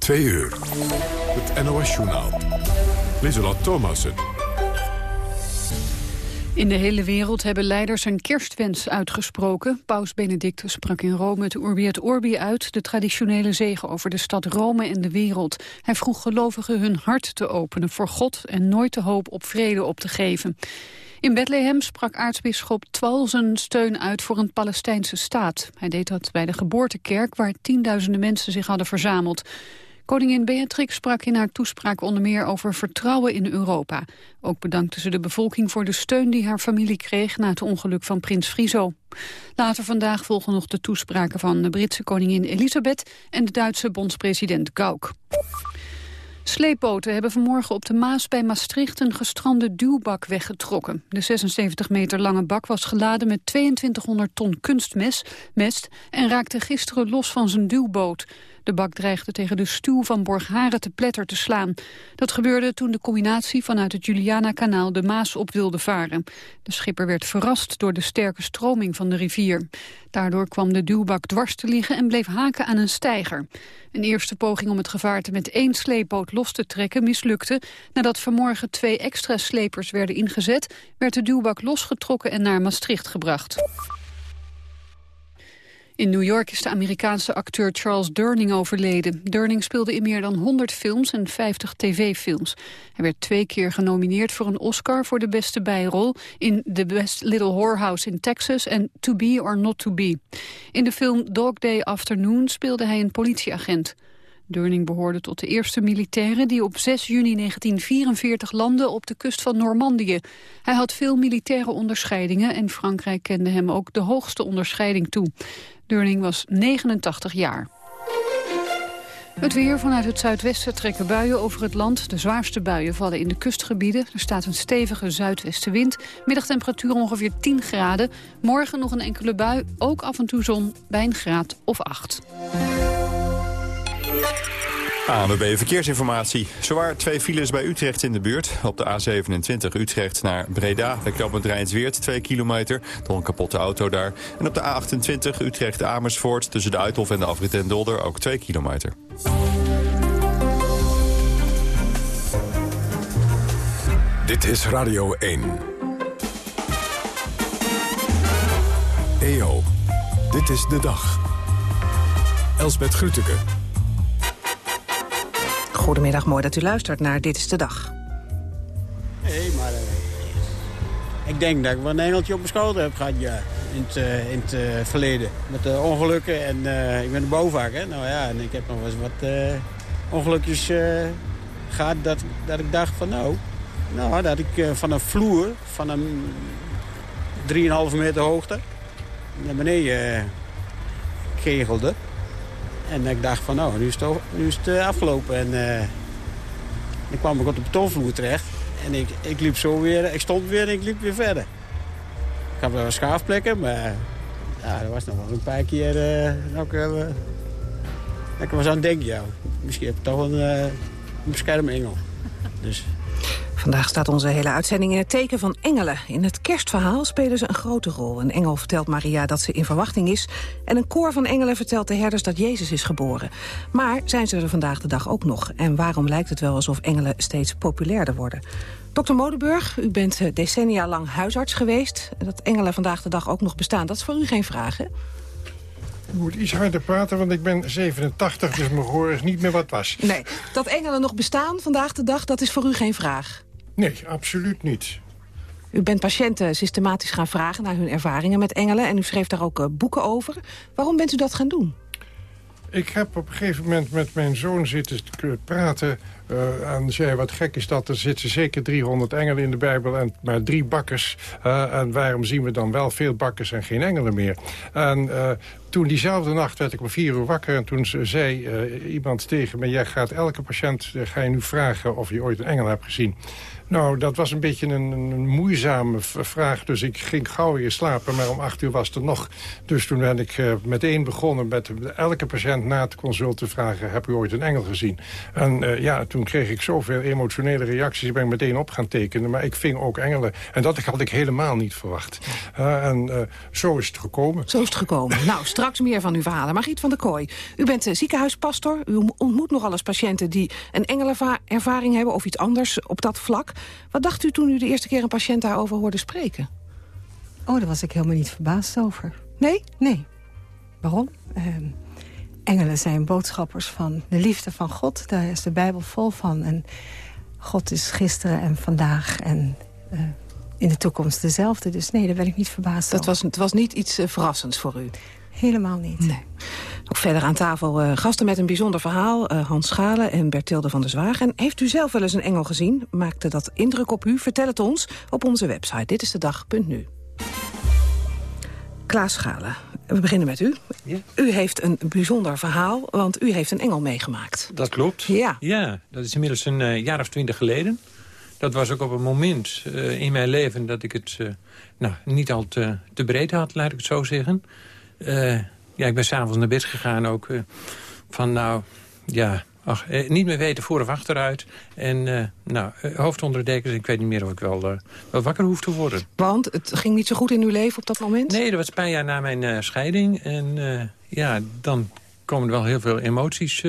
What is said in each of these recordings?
Twee uur. Het NOS-journaal. Lieselot Thomassen. In de hele wereld hebben leiders een kerstwens uitgesproken. Paus Benedictus sprak in Rome het Urbi et Orbi uit... de traditionele zegen over de stad Rome en de wereld. Hij vroeg gelovigen hun hart te openen voor God... en nooit de hoop op vrede op te geven. In Bethlehem sprak aartsbisschop Twal zijn steun uit voor een Palestijnse staat. Hij deed dat bij de geboortekerk waar tienduizenden mensen zich hadden verzameld. Koningin Beatrix sprak in haar toespraak onder meer over vertrouwen in Europa. Ook bedankte ze de bevolking voor de steun die haar familie kreeg na het ongeluk van prins Friso. Later vandaag volgen nog de toespraken van de Britse koningin Elisabeth en de Duitse bondspresident Gauck. Sleepboten hebben vanmorgen op de Maas bij Maastricht een gestrande duwbak weggetrokken. De 76 meter lange bak was geladen met 2200 ton kunstmest en raakte gisteren los van zijn duwboot. De bak dreigde tegen de stuw van Borgharen te pletter te slaan. Dat gebeurde toen de combinatie vanuit het Juliana-kanaal de Maas op wilde varen. De schipper werd verrast door de sterke stroming van de rivier. Daardoor kwam de duwbak dwars te liggen en bleef haken aan een steiger. Een eerste poging om het gevaarte met één sleepboot los te trekken mislukte. Nadat vanmorgen twee extra slepers werden ingezet... werd de duwbak losgetrokken en naar Maastricht gebracht. In New York is de Amerikaanse acteur Charles Durning overleden. Durning speelde in meer dan 100 films en 50 tv-films. Hij werd twee keer genomineerd voor een Oscar voor de beste bijrol... in The Best Little Whorehouse in Texas en To Be or Not To Be. In de film Dog Day Afternoon speelde hij een politieagent. Durning behoorde tot de eerste militairen die op 6 juni 1944 landden op de kust van Normandië. Hij had veel militaire onderscheidingen en Frankrijk kende hem ook de hoogste onderscheiding toe. Durning was 89 jaar. Het weer vanuit het zuidwesten trekken buien over het land. De zwaarste buien vallen in de kustgebieden. Er staat een stevige zuidwestenwind. Middagtemperatuur ongeveer 10 graden. Morgen nog een enkele bui, ook af en toe zon bij een graad of 8. ANWB Verkeersinformatie. Zowaar twee files bij Utrecht in de buurt. Op de A27 Utrecht naar Breda. Bij knooppunt Rijnsweert, 2 kilometer. Door een kapotte auto daar. En op de A28 Utrecht-Amersfoort... tussen de Uithof en de afrit en Dolder ook 2 kilometer. Dit is Radio 1. EO, dit is de dag. Elsbeth Grütke. Goedemiddag, mooi dat u luistert naar Dit is de Dag. Nee, maar uh, ik denk dat ik wel een engeltje op mijn schouder heb gehad, ja. In het, uh, in het uh, verleden. Met de ongelukken en ik ben de bovak, hè. Nou ja, en ik heb nog eens wat ongelukjes gehad dat, dat ik dacht van nou... Nou, dat ik van een vloer, van een 3,5 meter hoogte, naar beneden kegelde. En ik dacht van, nou, nu is het, nu is het uh, afgelopen. En uh, dan kwam ik op de betonvloer terecht. En ik, ik liep zo weer, ik stond weer en ik liep weer verder. Ik had wel schaafplekken, maar ja, er was nog wel een paar keer... Uh, uh, ik was aan het denken, misschien heb ik toch een, een beschermengel. Dus... Vandaag staat onze hele uitzending in het teken van engelen. In het kerstverhaal spelen ze een grote rol. Een engel vertelt Maria dat ze in verwachting is... en een koor van engelen vertelt de herders dat Jezus is geboren. Maar zijn ze er vandaag de dag ook nog? En waarom lijkt het wel alsof engelen steeds populairder worden? Dokter Modeburg, u bent eh, decennia lang huisarts geweest. Dat engelen vandaag de dag ook nog bestaan, dat is voor u geen vraag, hè? Ik moet iets harder praten, want ik ben 87, dus mijn gehoor is niet meer wat was. Nee, dat engelen nog bestaan vandaag de dag, dat is voor u geen vraag? Nee, absoluut niet. U bent patiënten systematisch gaan vragen naar hun ervaringen met engelen... en u schreef daar ook eh, boeken over. Waarom bent u dat gaan doen? Ik heb op een gegeven moment met mijn zoon zitten praten... Uh, en zei, wat gek is dat, er zitten zeker 300 engelen in de Bijbel... en maar drie bakkers. Uh, en waarom zien we dan wel veel bakkers en geen engelen meer? En uh, toen diezelfde nacht werd ik om vier uur wakker... en toen zei iemand tegen me... jij gaat elke patiënt ga je nu vragen of je ooit een engel hebt gezien. Nou, dat was een beetje een, een, moeizame vraag. Dus ik ging gauw weer slapen, maar om acht uur was er nog. Dus toen ben ik uh, meteen begonnen met elke patiënt na het consult te vragen... heb u ooit een engel gezien? En uh, ja, toen kreeg ik zoveel emotionele reacties. Ik ben meteen op gaan tekenen. Maar ik ving ook engelen. En dat had ik helemaal niet verwacht. Uh, en zo is het gekomen. Zo is het gekomen. nou, straks meer van uw verhalen. Margriet van der Kooi, u bent ziekenhuispastor. U ontmoet nogal eens patiënten die een engelervaring hebben... of iets anders op dat vlak. Wat dacht u toen u de eerste keer een patiënt daarover hoorde spreken? Oh, daar was ik helemaal niet verbaasd over. Nee? Nee. Waarom? Ehm, engelen zijn boodschappers van de liefde van God. Daar is de Bijbel vol van. En God is gisteren en vandaag en uh, in de toekomst dezelfde. Dus nee, daar ben ik niet verbaasd dat was, Het was niet iets uh, verrassends voor u? Helemaal niet. Nee. Ook verder aan tafel uh, gasten met een bijzonder verhaal. Uh, Hans Schalen en Bertilde van der Zwaag. En heeft u zelf wel eens een engel gezien? Maakte dat indruk op u? Vertel het ons op onze website. Dit is de dag.nu. Klaas Schalen, we beginnen met u. Ja. U heeft een bijzonder verhaal, want u heeft een engel meegemaakt. Dat klopt. Ja. Ja, dat is inmiddels een uh, jaar of twintig geleden. Dat was ook op een moment uh, in mijn leven dat ik het uh, nou, niet al te, te, breed had, laat ik het zo zeggen. Ja, ik ben s'avonds naar bed gegaan ook van nou, ja, ach, eh, niet meer weten voor of achteruit. En uh, nou, hoofd onder de dekens. Ik weet niet meer of ik wel, wel wakker hoef te worden. Want het ging niet zo goed in uw leven op dat moment? Nee, dat was een paar jaar na mijn scheiding. En ja, dan komen er wel heel veel emoties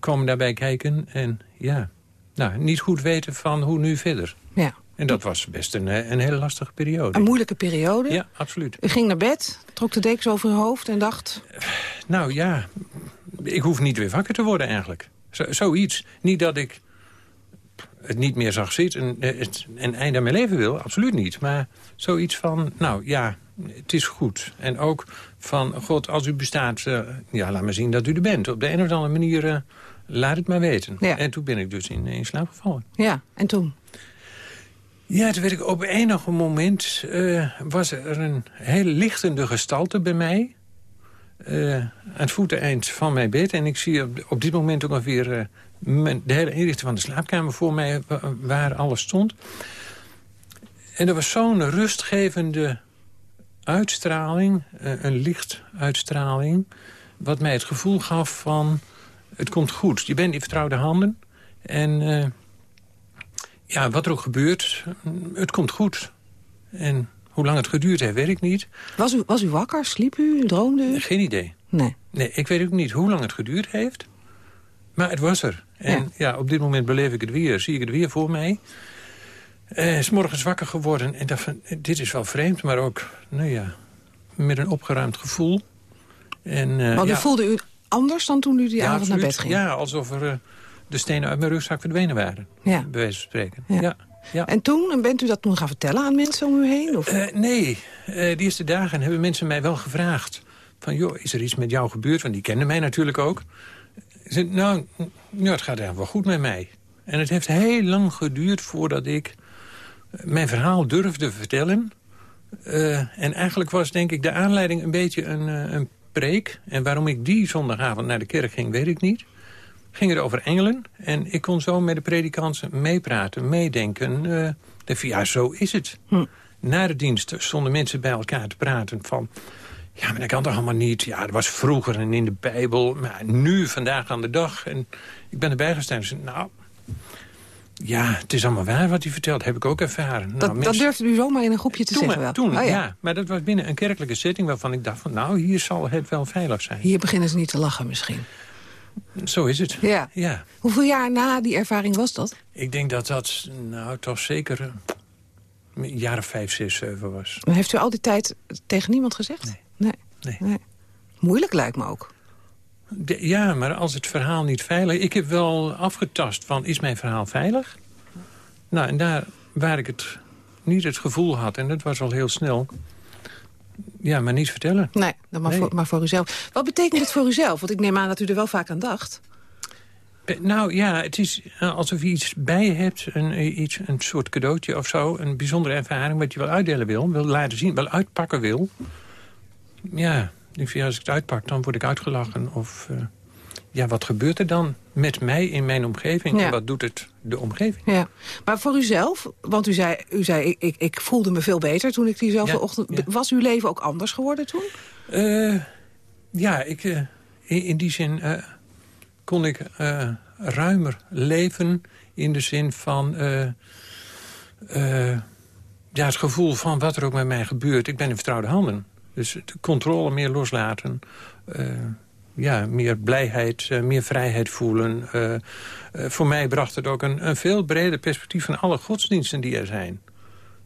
komen daarbij kijken. En ja, nou, niet goed weten van hoe nu verder. Ja. En dat was best een, een hele lastige periode. Een moeilijke periode? Ja, absoluut. U ging naar bed, trok de dekens over uw hoofd en dacht... Nou ja, ik hoef niet weer wakker te worden eigenlijk. Zo, zoiets. Niet dat ik het niet meer zag zitten en het, een einde aan mijn leven wil. Absoluut niet. Maar zoiets van, nou ja, het is goed. En ook van, god, als u bestaat, uh, ja, laat maar zien dat u er bent. Op de een of andere manier, uh, laat het maar weten. Ja. En toen ben ik dus in, in slaap gevallen. Ja, en toen? Ja, toen werd ik op enig moment... Uh, was er een heel lichtende gestalte bij mij uh, aan het voeteneind van mijn bed. En ik zie op, dit moment ongeveer uh, de hele inrichting van de slaapkamer voor mij... waar alles stond. En er was zo'n rustgevende uitstraling, een lichtuitstraling... wat mij het gevoel gaf van, het komt goed. Je bent in vertrouwde handen. En ja, wat er ook gebeurt, het komt goed. En hoe lang het geduurd heeft, weet ik niet. Was u, was u wakker? Sliep u? Droomde u? Geen idee. Nee. Nee, ik weet ook niet hoe lang het geduurd heeft. Maar het was er. En ja, ja op dit moment beleef ik het weer. Zie ik het weer voor mij. Uh, is morgens wakker geworden. En dacht van, dit is wel vreemd, maar ook, nou ja, met een opgeruimd gevoel. En, uh, Want ja, voelde u anders dan toen u die ja, avond absoluut. naar bed ging? Ja, alsof er uh, de stenen uit mijn rugzak verdwenen waren. Ja. Bij wijze van spreken. Ja. ja. Ja. En toen, bent u dat toen gaan vertellen aan mensen om u heen? Of? Uh, nee, uh, de eerste dagen hebben mensen mij wel gevraagd... van, joh, is er iets met jou gebeurd? Want die kenden mij natuurlijk ook. Ze, nou, nou, het gaat eigenlijk wel goed met mij. En het heeft heel lang geduurd voordat ik mijn verhaal durfde vertellen. Uh, en eigenlijk was, denk ik, de aanleiding een beetje een, een preek. En waarom ik die zondagavond naar de kerk ging, weet ik niet ging het over engelen. En ik kon zo met de predikanten meepraten, meedenken. Uh, van, ja, zo is het. Hm. Na de dienst stonden mensen bij elkaar te praten van... ja, maar dat kan toch allemaal niet? Ja, dat was vroeger en in de Bijbel. Maar nu, vandaag aan de dag. En ik ben erbij gestaan nou... Ja, het is allemaal waar wat hij vertelt. Heb ik ook ervaren. Dat, nou, mensen... dat durfde u zomaar in een groepje te toen, zeggen wel? Toen, oh, ja. ja. Maar dat was binnen een kerkelijke setting waarvan ik dacht van... nou, hier zal het wel veilig zijn. Hier beginnen ze niet te lachen misschien. Zo is het. Ja. ja. Hoeveel jaar na die ervaring was dat? Ik denk dat dat nou toch zeker een jaar of vijf, zes, zeven was. Maar heeft u al die tijd tegen niemand gezegd? Nee. Nee. nee. nee. Moeilijk lijkt me ook. De, ja, maar als het verhaal niet veilig... Ik heb wel afgetast van, is mijn verhaal veilig? Nou, en daar waar ik het niet het gevoel had... en dat was al heel snel... Ja, maar niet vertellen. Nee, dan maar, Nee. Voor, maar voor uzelf. Wat betekent het voor uzelf? Want ik neem aan dat u er wel vaak aan dacht. Be- Nou ja, het is eh, alsof je iets bij je hebt, een, eh, iets, een soort cadeautje of zo. Een bijzondere ervaring wat je wel uitdelen wil, wil laten zien, wel uitpakken wil. Ja, als ik het uitpak, dan word ik uitgelachen. Of eh, ja, wat gebeurt er dan met mij in mijn omgeving? Ja. En wat doet het de omgeving? Ja. Maar voor uzelf, want u zei, u zei ik, ik, voelde me veel beter toen ik diezelfde Ja, ochtend... ja. Was uw leven ook anders geworden toen? Eh, ja, ik, eh, in, in die zin eh, kon ik ruimer leven in de zin van... Ja, het gevoel van wat er ook met mij gebeurt. Ik ben in vertrouwde handen. Dus de controle meer loslaten. Ja, meer blijheid, meer vrijheid voelen. voor mij bracht het ook een, een veel breder perspectief van alle godsdiensten die er zijn.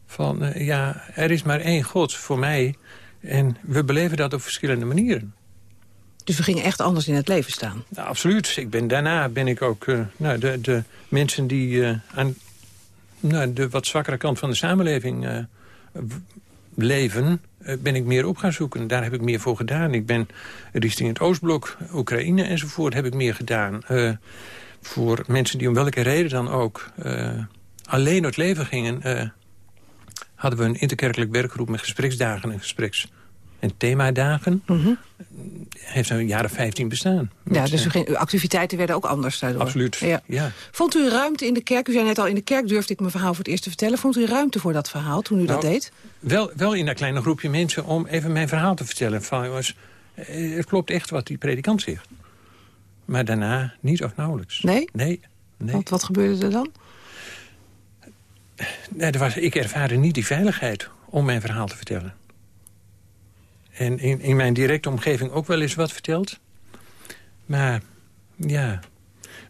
Van, ja, er is maar één God voor mij. En we beleven dat op verschillende manieren. Dus we gingen echt anders in het leven staan? Nou, absoluut. Ik ben, daarna ben ik ook uh, nou, de, de mensen die uh, aan nou, de wat zwakkere kant van de samenleving uh, leven... ben ik meer op gaan zoeken. Daar heb ik meer voor gedaan. Ik ben richting het Oostblok, Oekraïne enzovoort... heb ik meer gedaan. voor mensen die om welke reden dan ook alleen het leven gingen... hadden we een interkerkelijk werkgroep met gespreksdagen en gespreks en themadagen. Mm Heeft een jaren 15 bestaan. Ja, dus uw activiteiten werden ook anders daardoor. Absoluut, ja. Vond u ruimte in de kerk? U zei net al, in de kerk durfde ik mijn verhaal voor het eerst te vertellen. Vond u ruimte voor dat verhaal toen u dat nou, deed? Wel, wel in een kleine groepje mensen om even mijn verhaal te vertellen. Van, jongens, eh, het klopt echt wat die predikant zegt. Maar daarna niet of nauwelijks. Nee? Nee. nee. Want wat gebeurde er dan? Nee, er was, ik ervaarde niet die veiligheid om mijn verhaal te vertellen. En in, in mijn directe omgeving ook wel eens wat verteld. Maar ja,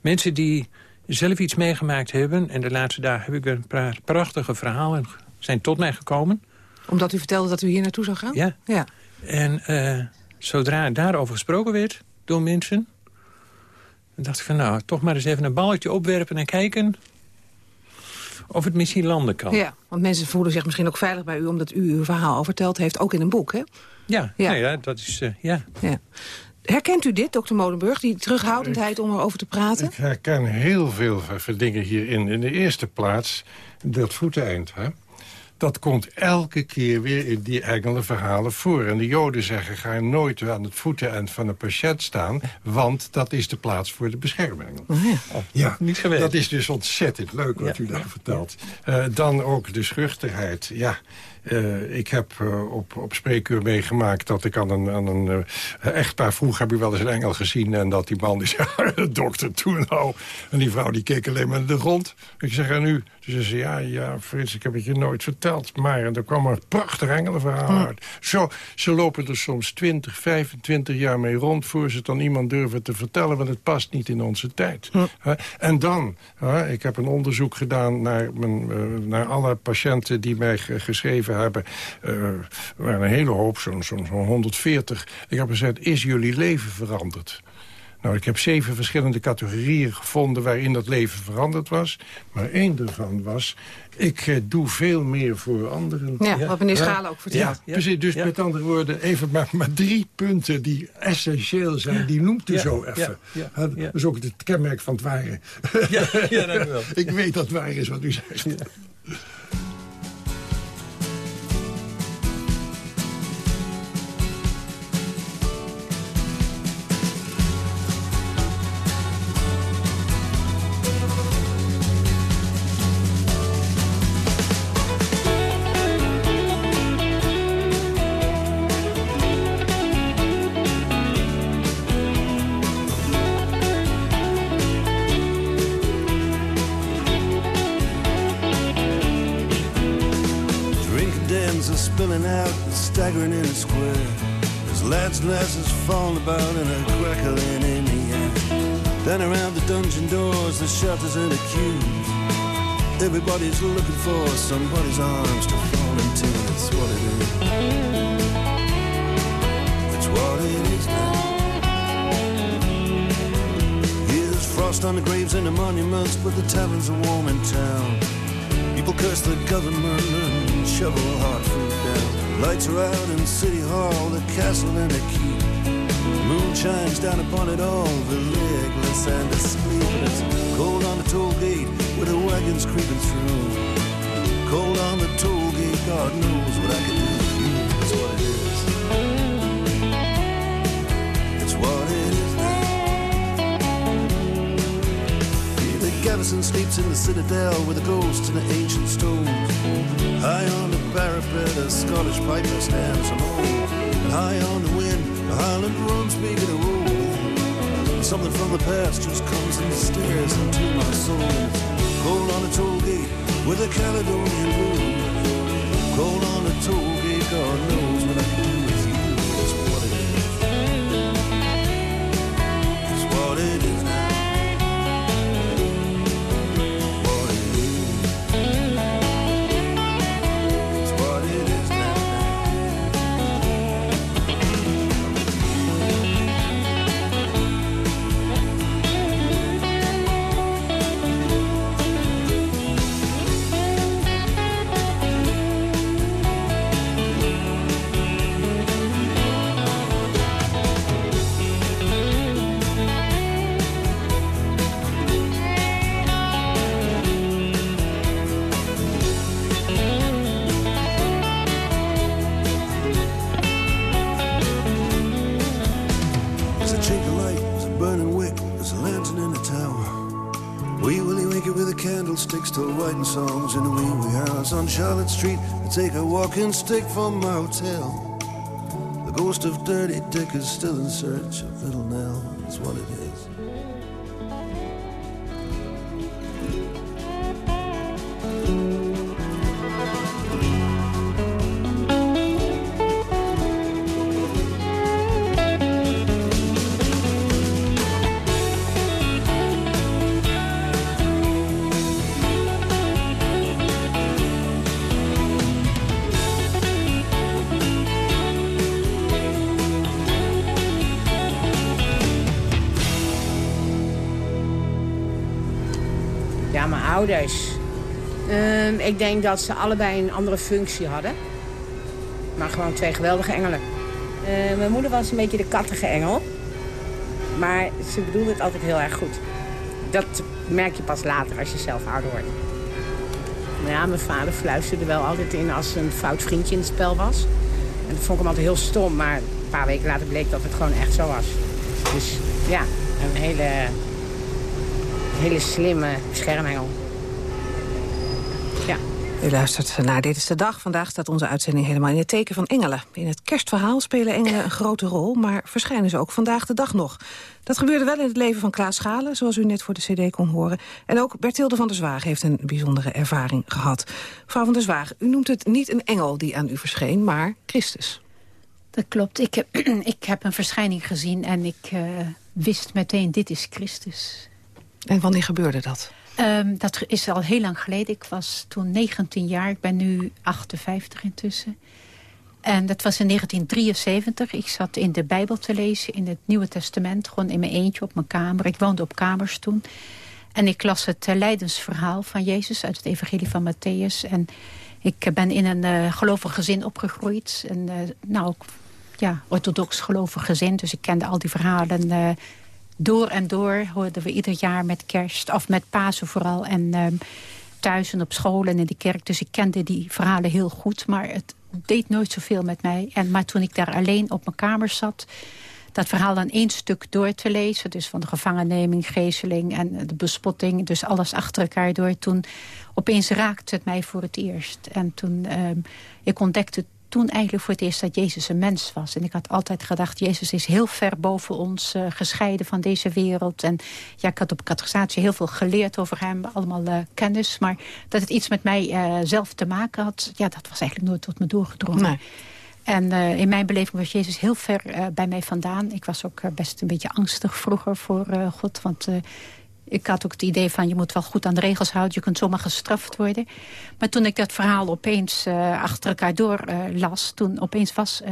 mensen die zelf iets meegemaakt hebben... en de laatste dagen heb ik een paar prachtige verhalen zijn tot mij gekomen. Omdat u vertelde dat u hier naartoe zou gaan? Ja. ja. En uh, zodra daarover gesproken werd door mensen... dan dacht ik van nou, toch maar eens even een balletje opwerpen en kijken of het misschien landen kan. Ja, want mensen voelen zich misschien ook veilig bij u... omdat u uw verhaal verteld heeft, ook in een boek, hè? Ja, ja. Nou ja dat is... Uh, ja. ja. Herkent u dit, dokter Molenburg, die terughoudendheid om erover te praten? Ik herken heel veel dingen hierin. In de eerste plaats dat voeteneind. Hè? Dat komt elke keer weer in die verhalen voor. En de joden zeggen, ga nooit aan het voeteneind van een patiënt staan... want dat is de plaats voor de bescherming. Oh ja. ja, Niet dat is dus ontzettend leuk wat u daar vertelt. Uh, dan ook de schuchterheid. Ja, uh, ik heb uh, op, op spreekuur meegemaakt dat ik aan een, aan een uh, echtpaar vroeg... heb ik wel eens een engel gezien en dat die man die zei... dokter, toen nou. En die vrouw die keek alleen maar naar de grond. Ik zeg, en nu? Dus ze zei, ja, ja, Frits, ik heb het je nooit verteld. Maar en er kwam een prachtig engelenverhaal hm. uit. Zo, ze lopen er soms 20, 25 jaar mee rond... voor ze het dan iemand durven te vertellen... want het past niet in onze tijd. Hm. en dan, ik heb een onderzoek gedaan naar, mijn, naar alle patiënten... die mij geschreven hebben. Uh, waren een hele hoop, zo'n zo 140. Ik heb gezegd, is jullie leven veranderd? Nou, ik heb zeven verschillende categorieën gevonden waarin dat leven veranderd was. Maar één daarvan was, ik eh, doe veel meer voor anderen. Ja, wat meneer Schalen ook vertelt. Ja, precies. Dus met andere woorden, even maar, maar drie punten die essentieel zijn. Die noemt u zo even. Dat is ook het kenmerk van het ware. Ja, ja dank u wel. ik weet dat het waar is wat u zegt. Glasses falling about and a crackling in the air. Then around the dungeon doors, the shutters and the queues. Everybody's looking for somebody's arms to fall into. It's what it is. It's what it is now. Here's frost on the graves and the monuments, but the taverns are warm in town. People curse the government and shovel hard. Lights are out in City Hall, the castle and the keep. moon shines down upon it all, the legless and the sleepless. Cold on the toll gate with the wagons creeping through. Cold on the toll gate, God knows what I can do garrison sleeps in the citadel with the ghosts and the ancient stones. High on the parapet, a Scottish piper stands alone. High on the wind, the Highland drums begin to roll. something from the past just comes and stares into my soul. Cold on a toll gate with a Caledonian blue. Cold on a toll gate, God knows Street. I take a walking stick from my hotel. The ghost of Dirty Dick is still in search of Little Nell. That's what it is. Ouders. Ehm, ik denk dat ze allebei een andere functie hadden. Maar gewoon twee geweldige engelen. Eh, mijn moeder was een beetje de kattige engel. Maar ze bedoelde het altijd heel erg goed. Dat merk je pas later als je zelf ouder wordt. Ja, mijn vader fluisterde wel altijd in als een fout vriendje in het spel was. En dat vond ik hem altijd heel stom. Maar een paar weken later bleek dat het gewoon echt zo was. Dus ja, een hele, hele slimme beschermengel. U luistert naar Dit is de Dag. Vandaag staat onze uitzending helemaal in het teken van engelen. In het kerstverhaal spelen engelen een grote rol... maar verschijnen ze ook vandaag de dag nog. Dat gebeurde wel in het leven van Klaas Schalen... zoals u net voor de cd kon horen. En ook Bertilde van der Zwaag heeft een bijzondere ervaring gehad. Mevrouw van der Zwaag, u noemt het niet een engel die aan u verscheen... maar Christus. Dat klopt. Ik heb, ik heb een verschijning gezien en ik eh, wist meteen, dit is Christus. En wanneer gebeurde dat? Ehm, dat is al heel lang geleden. Ik was toen 19 jaar. Ik ben nu 58 intussen. En dat was in 1973. Ik zat in de Bijbel te lezen in het Nieuwe Testament. Gewoon in mijn eentje op mijn kamer. Ik woonde op kamers toen. En ik las het uh, lijdensverhaal van Jezus uit het evangelie van Matthäus. En ik ben in een uh, gelovig gezin opgegroeid. En, uh, nou, ja, orthodox gelovig gezin. Dus ik kende al die verhalen door en door hoorden we ieder jaar met kerst, of met Pasen vooral. En um, thuis en op school en in de kerk. Dus ik kende die verhalen heel goed. Maar het deed nooit zoveel met mij. En, maar toen ik daar alleen op mijn kamer zat... dat verhaal dan één stuk door te lezen. Dus van de gevangenneming, gezeling en de bespotting. Dus alles achter elkaar door. Toen opeens raakte het mij voor het eerst. En toen um, ik ontdekte toen eigenlijk voor het eerst dat Jezus een mens was. En ik had altijd gedacht, Jezus is heel ver boven ons uh, gescheiden van deze wereld. En ja, ik had op catechisatie heel veel geleerd over hem, allemaal uh, kennis. Maar dat het iets met mij uh, zelf te maken had, ja, dat was eigenlijk nooit tot me doorgedrongen. Nee. En in mijn beleving was Jezus heel ver bij mij vandaan. Ik was ook best een beetje angstig vroeger voor God, want ik had ook het idee van je moet wel goed aan de regels houden. Je kunt zomaar gestraft worden. Maar toen ik dat verhaal opeens uh, achter elkaar door uh, las... toen opeens was, uh,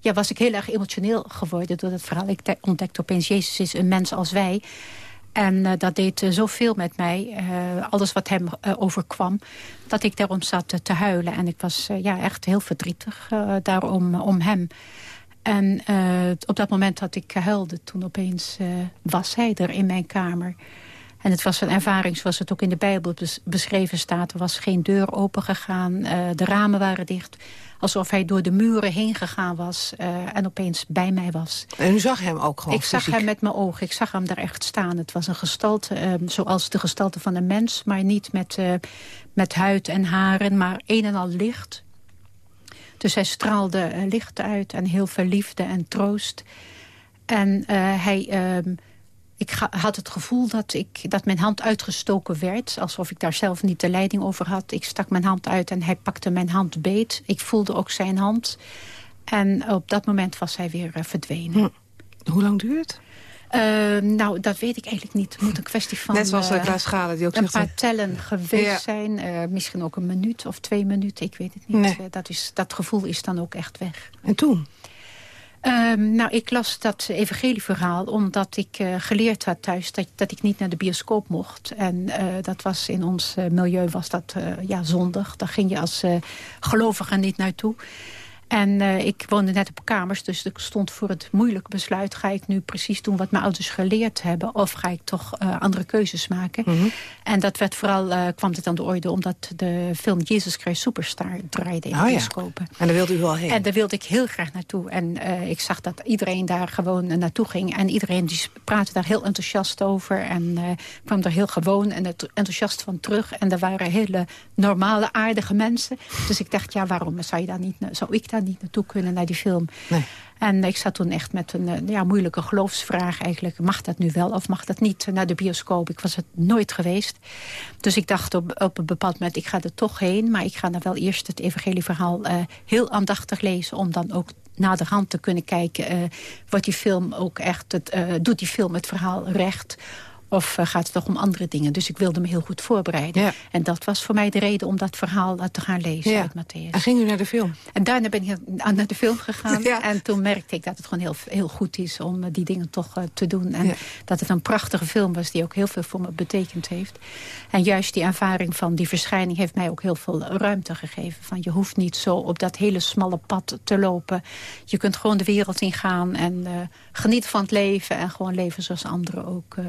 ja, was ik heel erg emotioneel geworden door dat verhaal. Ik ontdekte opeens, Jezus is een mens als wij. En dat deed zoveel met mij. alles wat hem overkwam. Dat ik daarom zat te huilen. En ik was ja, echt heel verdrietig daarom om hem. En uh, op dat moment dat ik huilde, toen opeens uh, was hij er in mijn kamer. En het was een ervaring zoals het ook in de Bijbel bes beschreven staat. Er was geen deur opengegaan, uh, de ramen waren dicht. Alsof hij door de muren heen gegaan was en opeens bij mij was. En u zag hem ook gewoon Ik zag hem met mijn ogen, ik zag hem daar echt staan. Het was een gestalte zoals de gestalte van een mens... maar niet met, met huid en haren, maar een en al licht... Dus hij straalde uh, licht uit en heel veel liefde en troost. En uh, hij uh, ik had het gevoel dat, ik, dat mijn hand uitgestoken werd. Alsof ik daar zelf niet de leiding over had. Ik stak mijn hand uit en hij pakte mijn hand beet. Ik voelde ook zijn hand. En op dat moment was hij weer uh, verdwenen. Hm. Hoe lang duurt het? Uh, nou, dat weet ik eigenlijk niet. Het moet een kwestie van... Net zoals uh, Klaas Schade, die ook Een paar tellen geweest ja. zijn. Uh, misschien ook een minuut of twee minuten, ik weet het niet. Nee. dat, is, dat gevoel is dan ook echt weg. En toen? Um, nou, ik las dat evangelieverhaal omdat ik uh, geleerd had thuis dat, dat ik niet naar de bioscoop mocht. En uh, dat was in ons uh, milieu was dat ja, zondig. Daar ging je als gelovige niet naartoe. En uh, ik woonde net op kamers, dus ik stond voor het moeilijke besluit... ga ik nu precies doen wat mijn ouders geleerd hebben... of ga ik toch uh, andere keuzes maken? Mhm. Mm -hmm. En dat werd vooral, uh, kwam het aan de orde... omdat de film Jesus Christ Superstar draaide in oh, bioscopen. Ja. En daar wilde u wel heen? En daar wilde ik heel graag naartoe. En ik zag dat iedereen daar gewoon naartoe ging. En iedereen die praatte daar heel enthousiast over. En kwam er heel gewoon en enthousiast van terug. En er waren hele normale, aardige mensen. Dus ik dacht, ja, waarom zou, je daar niet, zou ik daar niet naartoe kunnen, naar die film. Nee. En ik zat toen echt met een ja, moeilijke geloofsvraag eigenlijk. Mag dat nu wel of mag dat niet naar de bioscoop? Ik was het nooit geweest. Dus ik dacht op, op een bepaald moment, ik ga er toch heen. Maar ik ga dan wel eerst het evangelieverhaal uh, heel aandachtig lezen... om dan ook naderhand te kunnen kijken... Uh, wordt die film ook echt, het, uh, doet die film het verhaal recht... Of uh, gaat het toch om andere dingen? Dus ik wilde me heel goed voorbereiden. Ja. En dat was voor mij de reden om dat verhaal te gaan lezen ja. uit Matthäus. En ging u naar de film? En daarna ben ik naar de film gegaan. Ja. En toen merkte ik dat het gewoon heel, heel goed is om die dingen toch uh, te doen. En dat het een prachtige film was die ook heel veel voor me betekend heeft. En juist die ervaring van die verschijning heeft mij ook heel veel ruimte gegeven. Van je hoeft niet zo op dat hele smalle pad te lopen. Je kunt gewoon de wereld ingaan en uh, genieten van het leven. En gewoon leven zoals anderen ook uh,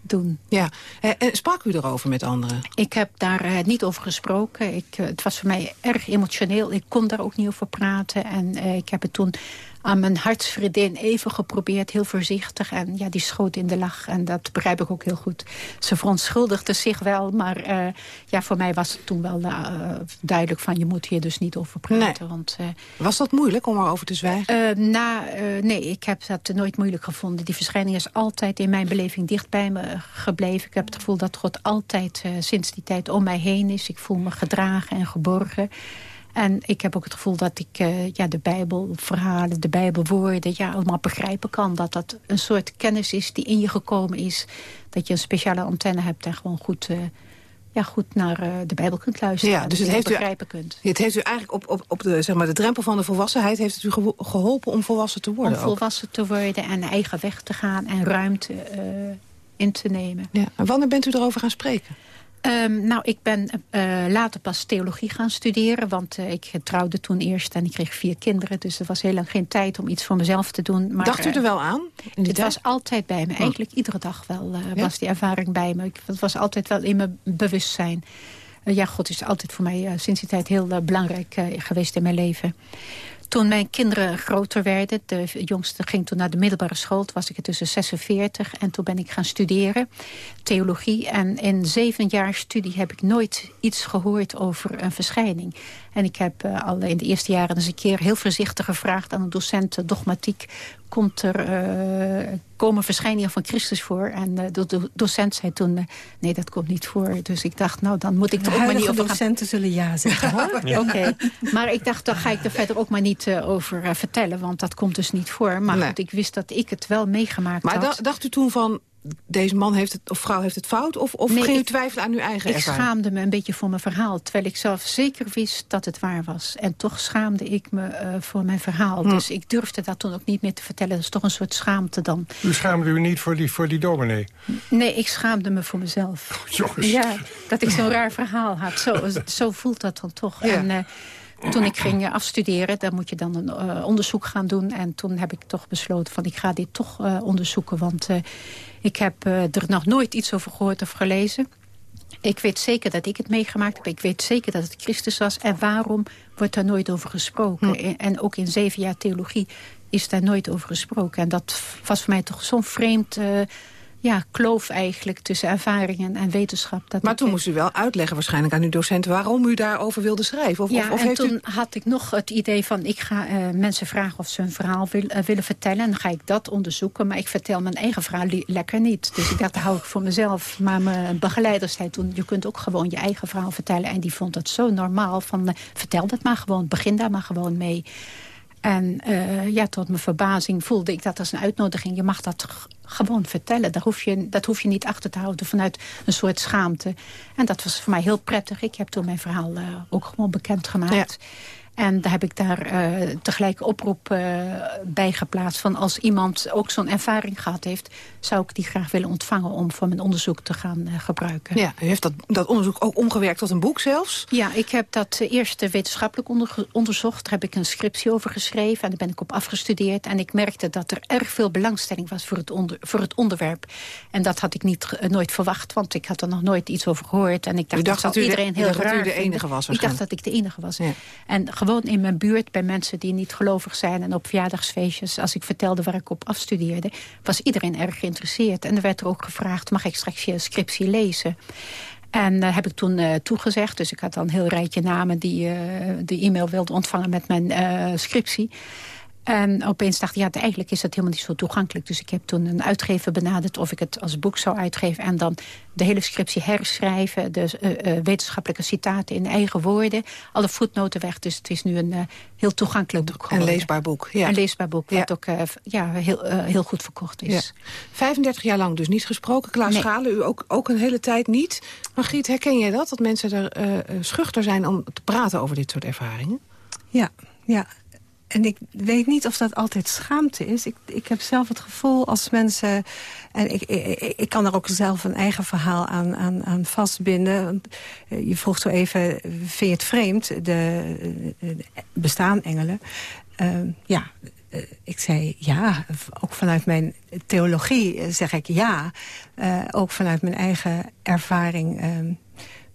doen. Ja. Eh, En sprak u erover met anderen? Ik heb daar uh, niet over gesproken. Ik, het was voor mij erg emotioneel. Ik kon daar ook niet over praten. En ik heb het toen aan mijn hartsvriendin even geprobeerd, heel voorzichtig. En ja, die schoot in de lach. En dat begrijp ik ook heel goed. Ze verontschuldigde zich wel, maar uh, ja, voor mij was het toen wel uh, duidelijk van... je moet hier dus niet over praten. Nee. Want, uh, was dat moeilijk om erover te zwijgen? na, nee, ik heb dat nooit moeilijk gevonden. Die verschijning is altijd in mijn beleving dicht bij me gebleven. Ik heb het gevoel dat God altijd sinds die tijd om mij heen is. Ik voel me gedragen en geborgen. En ik heb ook het gevoel dat ik uh, ja, de Bijbelverhalen, de Bijbelwoorden... Ja, allemaal begrijpen kan. Dat dat een soort kennis is die in je gekomen is. Dat je een speciale antenne hebt en gewoon goed, uh, ja, goed naar uh, de Bijbel kunt luisteren. Ja, dus het heeft, begrijpen u, kunt. het heeft u eigenlijk op, op, op de, zeg maar, de drempel van de volwassenheid... heeft het u geholpen om volwassen te worden? Om volwassen ook. te worden en eigen weg te gaan en ruimte in te nemen. Ja. En wanneer bent u erover gaan spreken? Um, nou, ik ben uh, later pas theologie gaan studeren. Want uh, ik trouwde toen eerst en ik kreeg vier kinderen. Dus er was heel lang geen tijd om iets voor mezelf te doen. Maar, Dacht u er wel aan? Het tijd? was altijd bij me. Eigenlijk iedere dag wel uh, ja? was die ervaring bij me. Het was altijd wel in mijn bewustzijn. ja, God is altijd voor mij sinds die tijd heel belangrijk geweest in mijn leven. Toen mijn kinderen groter werden, de jongste ging toen naar de middelbare school. Toen was ik tussen 46 en toen ben ik gaan studeren, theologie. En in zeven jaar studie heb ik nooit iets gehoord over een verschijning. En ik heb uh, al in de eerste jaren eens een keer heel voorzichtig gevraagd aan een docent dogmatiek. Komt er, uh, komen verschijningen van Christus voor? En uh, de, de, docent zei toen, nee, dat komt niet voor. Dus ik dacht, nou, dan moet ik er ook maar niet over gaan... docenten zullen ja zeggen, hoor. ja. Oké, okay. maar ik dacht, dan ga ik er verder ook maar niet uh, over uh, vertellen. Want dat komt dus niet voor. Maar nee. goed, ik wist dat ik het wel meegemaakt maar had. Maar dacht u toen van, deze man heeft het, of vrouw heeft het fout? Of, of nee, ging u ik, twijfelen aan uw eigen ik ervaring? Ik schaamde me een beetje voor mijn verhaal. Terwijl ik zelf zeker wist dat het waar was. En toch schaamde ik me uh, voor mijn verhaal. Hm. Dus ik durfde dat toen ook niet meer te vertellen. Dat is toch een soort schaamte dan. U schaamde u niet voor die, voor die dominee? Nee, ik schaamde me voor mezelf. Oh, jongens. Ja, dat ik zo'n raar verhaal had. Zo, zo voelt dat dan toch. Ja. En, uh, toen ik ging afstuderen, dan moet je dan een uh, onderzoek gaan doen. En toen heb ik toch besloten van ik ga dit toch uh, onderzoeken. Want uh, ik heb er nog nooit iets over gehoord of gelezen. Ik weet zeker dat ik het meegemaakt heb. Ik weet zeker dat het Christus was. En waarom wordt daar nooit over gesproken? Hm. En ook in zeven jaar theologie is daar nooit over gesproken. En dat was voor mij toch zo'n vreemd ja, kloof eigenlijk tussen ervaringen en wetenschap. Dat maar toen moest u wel uitleggen waarschijnlijk aan uw docent... waarom u daarover wilde schrijven? Of, ja, of, en toen had ik nog het idee van... ik ga uh, mensen vragen of ze hun verhaal wil, uh, willen vertellen. En dan ga ik dat onderzoeken. Maar ik vertel mijn eigen verhaal lekker niet. Dus ik dacht, dat hou ik voor mezelf. Maar mijn begeleider zei toen... je kunt ook gewoon je eigen verhaal vertellen. En die vond het zo normaal. Van, uh, vertel dat maar gewoon, begin daar maar gewoon mee. En uh, ja, tot mijn verbazing voelde ik dat als een uitnodiging. Je mag dat gewoon vertellen. Daar hoef je, dat hoef je niet achter te houden vanuit een soort schaamte. En dat was voor mij heel prettig. Ik heb toen mijn verhaal uh, ook gewoon bekendgemaakt. Ja. En daar heb ik daar uh, tegelijk oproep uh, bij geplaatst... van als iemand ook zo'n ervaring gehad heeft... zou ik die graag willen ontvangen om voor mijn onderzoek te gaan uh, gebruiken. Ja, u heeft dat, dat onderzoek ook omgewerkt tot een boek zelfs? Ja, ik heb dat eerst wetenschappelijk onder, onderzocht. Daar heb ik een scriptie over geschreven en daar ben ik op afgestudeerd. En ik merkte dat er erg veel belangstelling was voor het, onder, voor het onderwerp. En dat had ik niet, nooit verwacht, want ik had er nog nooit iets over gehoord. En ik dacht, u dacht dat, dat iedereen de, heel raar dat u de enige was Ik dacht dat ik de enige was. Ja. En gewoon in mijn buurt bij mensen die niet gelovig zijn... en op verjaardagsfeestjes, als ik vertelde waar ik op afstudeerde... was iedereen erg geïnteresseerd. En er werd er ook gevraagd, mag ik straks je scriptie lezen? En uh, heb ik toen uh, toegezegd. Dus ik had dan een heel rijtje namen die uh, de e-mail wilden ontvangen met mijn scriptie. En opeens dacht ik, ja, eigenlijk is dat helemaal niet zo toegankelijk. Dus ik heb toen een uitgever benaderd of ik het als boek zou uitgeven... en dan de hele scriptie herschrijven, de uh, uh, wetenschappelijke citaten in eigen woorden. Alle voetnoten weg, dus het is nu een uh, heel toegankelijk boek geworden. Een leesbaar boek. Ja. Een leesbaar boek, wat ja. ook ja, heel, heel goed verkocht is. Ja. 35 jaar lang dus niet gesproken. Klaas nee. Schalen, u ook, ook een hele tijd niet. Margriet, herken jij dat? Dat mensen er schuchter zijn om te praten over dit soort ervaringen? Ja, ja. En ik weet niet of dat altijd schaamte is. Ik, ik heb zelf het gevoel als mensen... en ik, ik, ik kan er ook zelf een eigen verhaal aan, aan, aan vastbinden. Je vroeg zo even, vind je het vreemd? De, de bestaan engelen. Uh, ja, ik zei ja, ook vanuit mijn theologie zeg ik ja. Ook vanuit mijn eigen ervaring... Uh,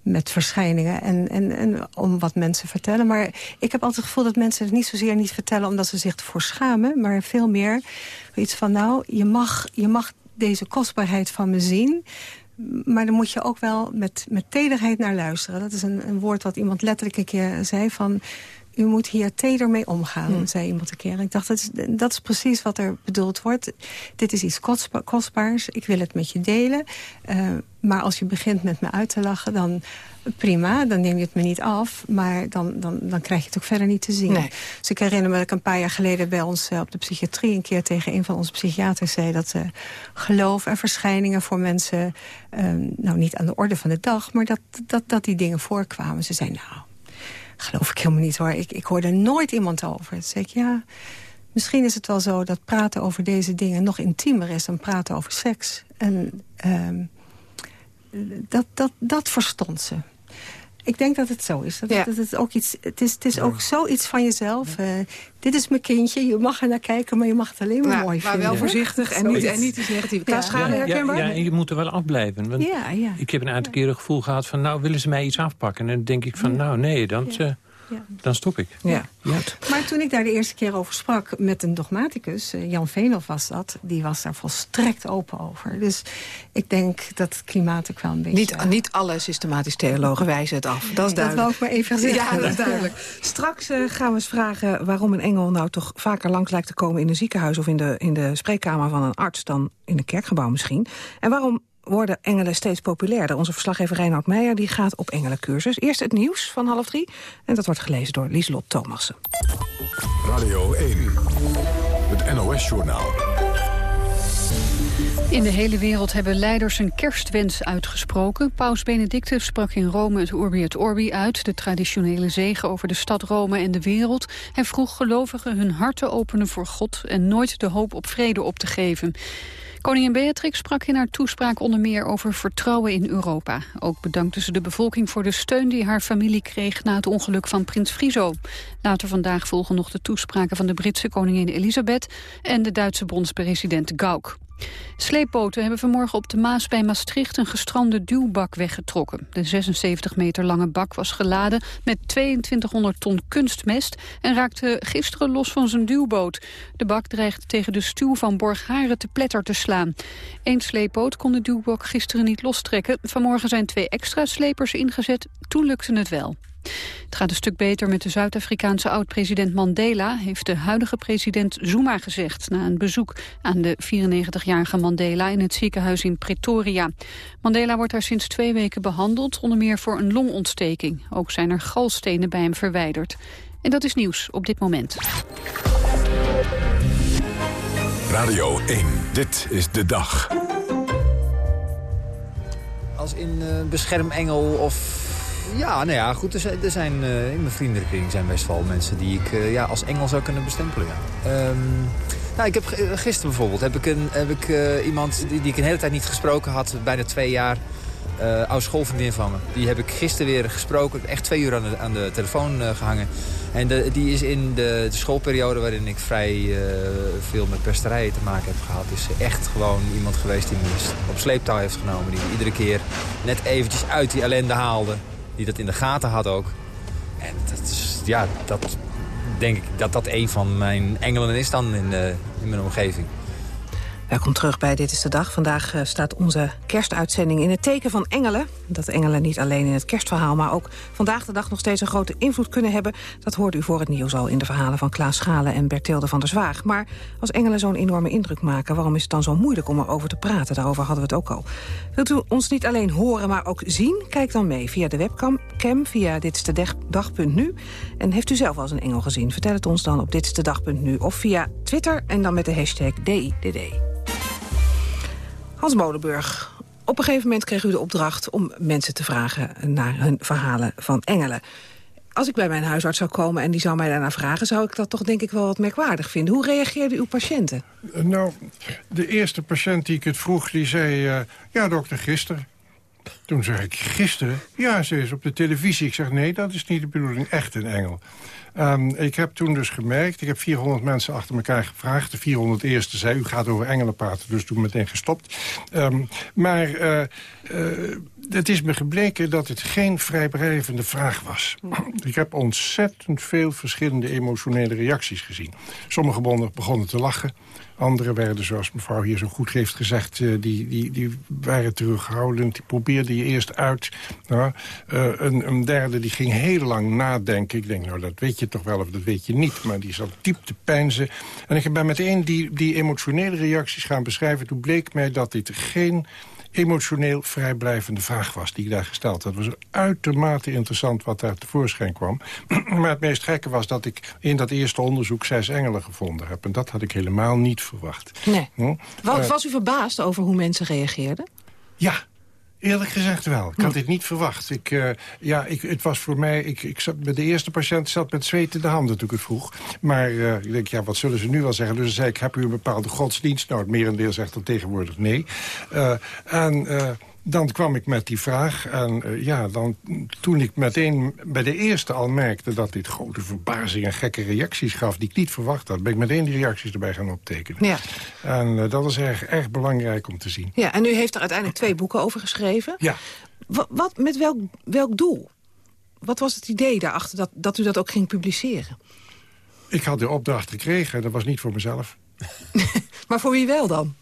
met verschijningen en, en, en om wat mensen vertellen. Maar ik heb altijd het gevoel dat mensen het niet zozeer niet vertellen... omdat ze zich ervoor schamen, maar veel meer iets van... nou, je mag, je mag deze kostbaarheid van me zien... Maar dan moet je ook wel met, met tederheid naar luisteren. Dat is een, een woord wat iemand letterlijk een keer zei van u moet hier teder mee omgaan, hmm. zei iemand een keer. Ik dacht, dat is, dat is precies wat er bedoeld wordt. Dit is iets kostba kostbaars, ik wil het met je delen. Uh, maar als je begint met me uit te lachen, dan prima, dan neem je het me niet af. Maar dan, dan, dan krijg je het ook verder niet te zien. Nee. Dus ik herinner me dat ik een paar jaar geleden bij ons uh, op de psychiatrie... een keer tegen een van onze psychiaters zei dat uh, geloof en verschijningen voor mensen... nou, niet aan de orde van de dag, maar dat, dat, dat die dingen voorkwamen. Ze zei, nou, geloof ik helemaal niet hoor. Ik, ik hoor er nooit iemand over. Ik, ja, misschien is het wel zo dat praten over deze dingen nog intiemer is dan praten over seks. En um, dat, dat, dat verstond ze. Ik denk dat het zo is. Dat, ja. dat het, ook iets, het is, het is ook zoiets van jezelf. Uh, dit is mijn kindje, je mag er naar kijken, maar je mag het alleen maar nou, mooi maar vinden. Maar wel voorzichtig en niet, en niet te negatief. Ja. Ja, ja, ja, en je moet er wel afblijven. Want ja, ja. Ik heb een aantal keren het gevoel gehad van... nou, willen ze mij iets afpakken? En dan denk ik van, nou, nee, dan... Uh, ja. Dan stop ik. Ja. Ja. Maar toen ik daar de eerste keer over sprak met een dogmaticus... Uh, Jan Veenhoff was dat, die was daar volstrekt open over. Dus ik denk dat het klimaat ook wel een beetje... Niet, niet alle systematisch theologen wijzen het af, dat is duidelijk. Dat wil ik maar even zeggen. Ja, dat is duidelijk. Straks uh, gaan we eens vragen waarom een engel nou toch vaker langs lijkt te komen... in een ziekenhuis of in de, in de spreekkamer van een arts... dan in een kerkgebouw misschien. En waarom worden engelen steeds populairder. Onze verslaggever Reinhard Meijer die gaat op engelencursus. Eerst het nieuws van half drie. En dat wordt gelezen door Lieslot Thomassen. Radio 1, het NOS-journaal. In de hele wereld hebben leiders een kerstwens uitgesproken. Paus Benedictus sprak in Rome het Urbi et Orbi uit... de traditionele zegen over de stad Rome en de wereld. Hij vroeg gelovigen hun hart te openen voor God... en nooit de hoop op vrede op te geven. Koningin Beatrix sprak in haar toespraak onder meer over vertrouwen in Europa. Ook bedankte ze de bevolking voor de steun die haar familie kreeg na het ongeluk van prins Friso. Later vandaag volgen nog de toespraken van de Britse koningin Elisabeth en de Duitse bondspresident Gauck. Sleepboten hebben vanmorgen op de Maas bij Maastricht een gestrande duwbak weggetrokken. De 76 meter lange bak was geladen met 2200 ton kunstmest en raakte gisteren los van zijn duwboot. De bak dreigt tegen de stuw van Borgharen te pletter te slaan. Eén sleepboot kon de duwbak gisteren niet lostrekken. Vanmorgen zijn twee extra slepers ingezet. Toen lukte het wel. Het gaat een stuk beter met de Zuid-Afrikaanse oud-president Mandela... heeft de huidige president Zuma gezegd... na een bezoek aan de 94-jarige Mandela in het ziekenhuis in Pretoria. Mandela wordt daar sinds twee weken behandeld... onder meer voor een longontsteking. Ook zijn er galstenen bij hem verwijderd. En dat is nieuws op dit moment. Radio 1, dit is de dag. Als in uh, beschermengel of ja, nou ja, goed. Er zijn, er zijn uh, in mijn vriendenkring zijn best wel mensen die ik uh, ja, als Engel zou kunnen bestempelen. Um, nou, ik heb gisteren bijvoorbeeld heb ik, een, heb ik iemand die, die ik een hele tijd niet gesproken had, bijna twee jaar. Uh, oude schoolvriendin van me. Die heb ik gisteren weer gesproken. Echt twee uur aan de, aan de telefoon gehangen. En die is in de, de, schoolperiode waarin ik vrij veel met pesterijen te maken heb gehad... is echt gewoon iemand geweest die me op sleeptouw heeft genomen. Die me iedere keer net eventjes uit die ellende haalde die dat in de gaten had ook. En dat is, ja, dat denk ik dat dat een van mijn engelen is dan in, uh, in mijn omgeving. Welkom terug bij Dit is de Dag. Vandaag uh, staat onze kerstuitzending in het teken van engelen. Dat engelen niet alleen in het kerstverhaal... maar ook vandaag de dag nog steeds een grote invloed kunnen hebben... dat hoort u voor het nieuws al in de verhalen van Klaas Schalen en Bertilde van der Zwaag. Maar als engelen zo'n enorme indruk maken... waarom is het dan zo moeilijk om erover te praten? Daarover hadden we het ook al. Wilt u ons niet alleen horen, maar ook zien? Kijk dan mee via de webcam, cam, via ditstedag.nu. En heeft u zelf al eens een engel gezien? Vertel het ons dan op ditstedag.nu of via Twitter... en dan met de hashtag DIDD. Hans Molenburg, op een gegeven moment kreeg u de opdracht... om mensen te vragen naar hun verhalen van engelen. Als ik bij mijn huisarts zou komen en die zou mij daarna vragen... zou ik dat toch denk ik wel wat merkwaardig vinden. Hoe reageerden uw patiënten? Nou, de eerste patiënt die ik het vroeg, die zei... Uh, ja, dokter, gisteren. Toen zei ik, gisteren? Ja, ze is op de televisie. Ik zeg, nee, dat is niet de bedoeling. Echt een engel. Um, ik heb toen dus gemerkt, ik heb 400 mensen achter elkaar gevraagd. De 401 zei, u gaat over engelen praten, dus toen meteen gestopt. Um, maar uh, uh, het is me gebleken dat het geen vrijblijvende vraag was. Ik heb ontzettend veel verschillende emotionele reacties gezien. Sommige begonnen te lachen. Anderen werden, zoals mevrouw hier zo goed heeft gezegd... Uh, die, die, die waren terughoudend, die probeerden je eerst uit. Nou, uh, een, een, derde die ging heel lang nadenken. Ik denk, nou, dat weet je toch wel of dat weet je niet. Maar die zat diep te pijnzen. En ik ben meteen die, die emotionele reacties gaan beschrijven. Toen bleek mij dat dit geen emotioneel vrijblijvende vraag was die ik daar gesteld had. Het was uitermate interessant wat daar tevoorschijn kwam. maar het meest gekke was dat ik in dat eerste onderzoek zes engelen gevonden heb. En dat had ik helemaal niet verwacht. Nee. Hm? Was, was u verbaasd over hoe mensen reageerden? Ja, Eerlijk gezegd wel. Ik had hm. dit niet verwacht. Ik, uh, ja, ik, het was voor mij... Ik, ik zat, bij de eerste patiënt zat met zweet in de handen toen ik het vroeg. Maar uh, ik denk, ja, wat zullen ze nu wel zeggen? Dus zei ik, heb u een bepaalde godsdienst? Nou, het merendeel zegt dan tegenwoordig nee. Uh, en dan kwam ik met die vraag. En uh, ja, dan, toen ik meteen bij de eerste al merkte... dat dit grote verbazing en gekke reacties gaf... die ik niet verwacht had, ben ik meteen die reacties erbij gaan optekenen. Ja. En uh, dat is erg, erg belangrijk om te zien. Ja, en u heeft er uiteindelijk twee boeken over geschreven. Ja. Wat, wat met welk, welk doel? Wat was het idee daarachter dat, dat u dat ook ging publiceren? Ik had de opdracht gekregen, dat was niet voor mezelf. maar voor wie wel dan?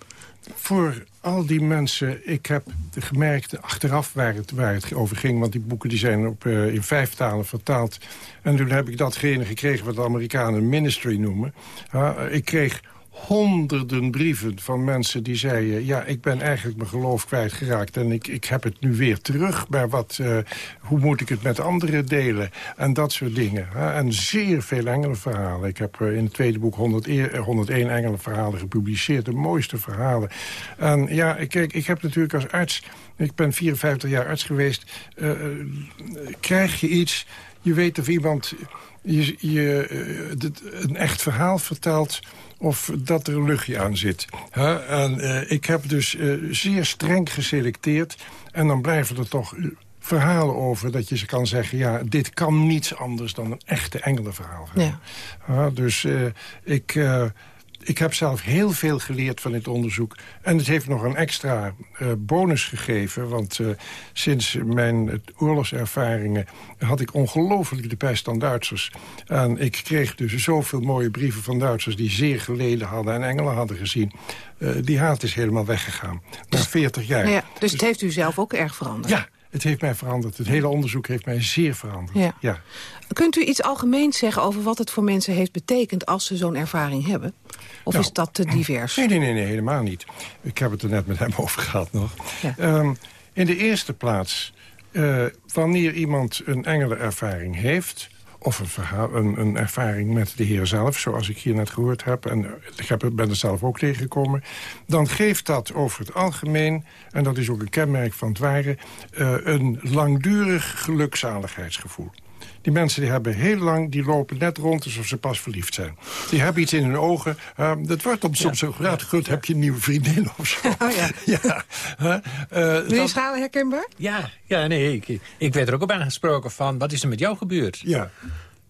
Voor al die mensen, ik heb gemerkt achteraf waar het, waar het over ging... want die boeken die zijn op, uh, in vijf talen vertaald. En toen heb ik datgene gekregen wat de Amerikanen ministry noemen. Uh, ik kreeg honderden brieven van mensen die zeiden... ja, ik ben eigenlijk mijn geloof kwijtgeraakt en ik, ik heb het nu weer terug. Maar wat, uh, hoe moet ik het met anderen delen? En dat soort dingen. En zeer veel engelenverhalen. Ik heb uh, in het tweede boek 100, 101 engelenverhalen gepubliceerd. De mooiste verhalen. En ja, kijk, ik heb natuurlijk als arts... ik ben 54 jaar arts geweest... Krijg je iets... Je weet of iemand je, je, een echt verhaal vertelt of dat er een luchtje aan zit. En uh, ik heb dus uh, zeer streng geselecteerd. En dan blijven er toch verhalen over dat je ze kan zeggen... ja, dit kan niets anders dan een echte engelenverhaal. Ja. dus ik ik heb zelf heel veel geleerd van dit onderzoek. En het heeft nog een extra uh, bonus gegeven. Want uh, sinds mijn oorlogservaringen had ik ongelooflijk de pest aan Duitsers. En ik kreeg dus zoveel mooie brieven van Duitsers... die zeer geleden hadden en engelen hadden gezien. Uh, die haat is helemaal weggegaan. Na 40 jaar. Ja, dus, dus het heeft u zelf ook erg veranderd? Ja, het heeft mij veranderd. Het hele onderzoek heeft mij zeer veranderd. Ja. ja. Kunt u iets algemeens zeggen over wat het voor mensen heeft betekend... als ze zo'n ervaring hebben? Of Nou, is dat te divers? Nee, nee, nee, nee, helemaal niet. Ik heb het er net met hem over gehad nog. Ja. Um, in de eerste plaats, uh, wanneer iemand een engelenervaring heeft of een, verhaal, een, een, ervaring met de Heer zelf, zoals ik hier net gehoord heb... en ik heb, ben er zelf ook tegengekomen... dan geeft dat over het algemeen, en dat is ook een kenmerk van het ware... Uh, een langdurig gelukzaligheidsgevoel. Die mensen die hebben heel lang, die lopen net rond alsof ze pas verliefd zijn. Die hebben iets in hun ogen. Uh, dat wordt op soms zo geraad. Goed, heb je een nieuwe vriendin of zo. Oh, ja. ja. Uh, Meneer Schalen, herkenbaar? Ja, ja nee, ik, ik werd er ook op aangesproken van... wat is er met jou gebeurd? Ja.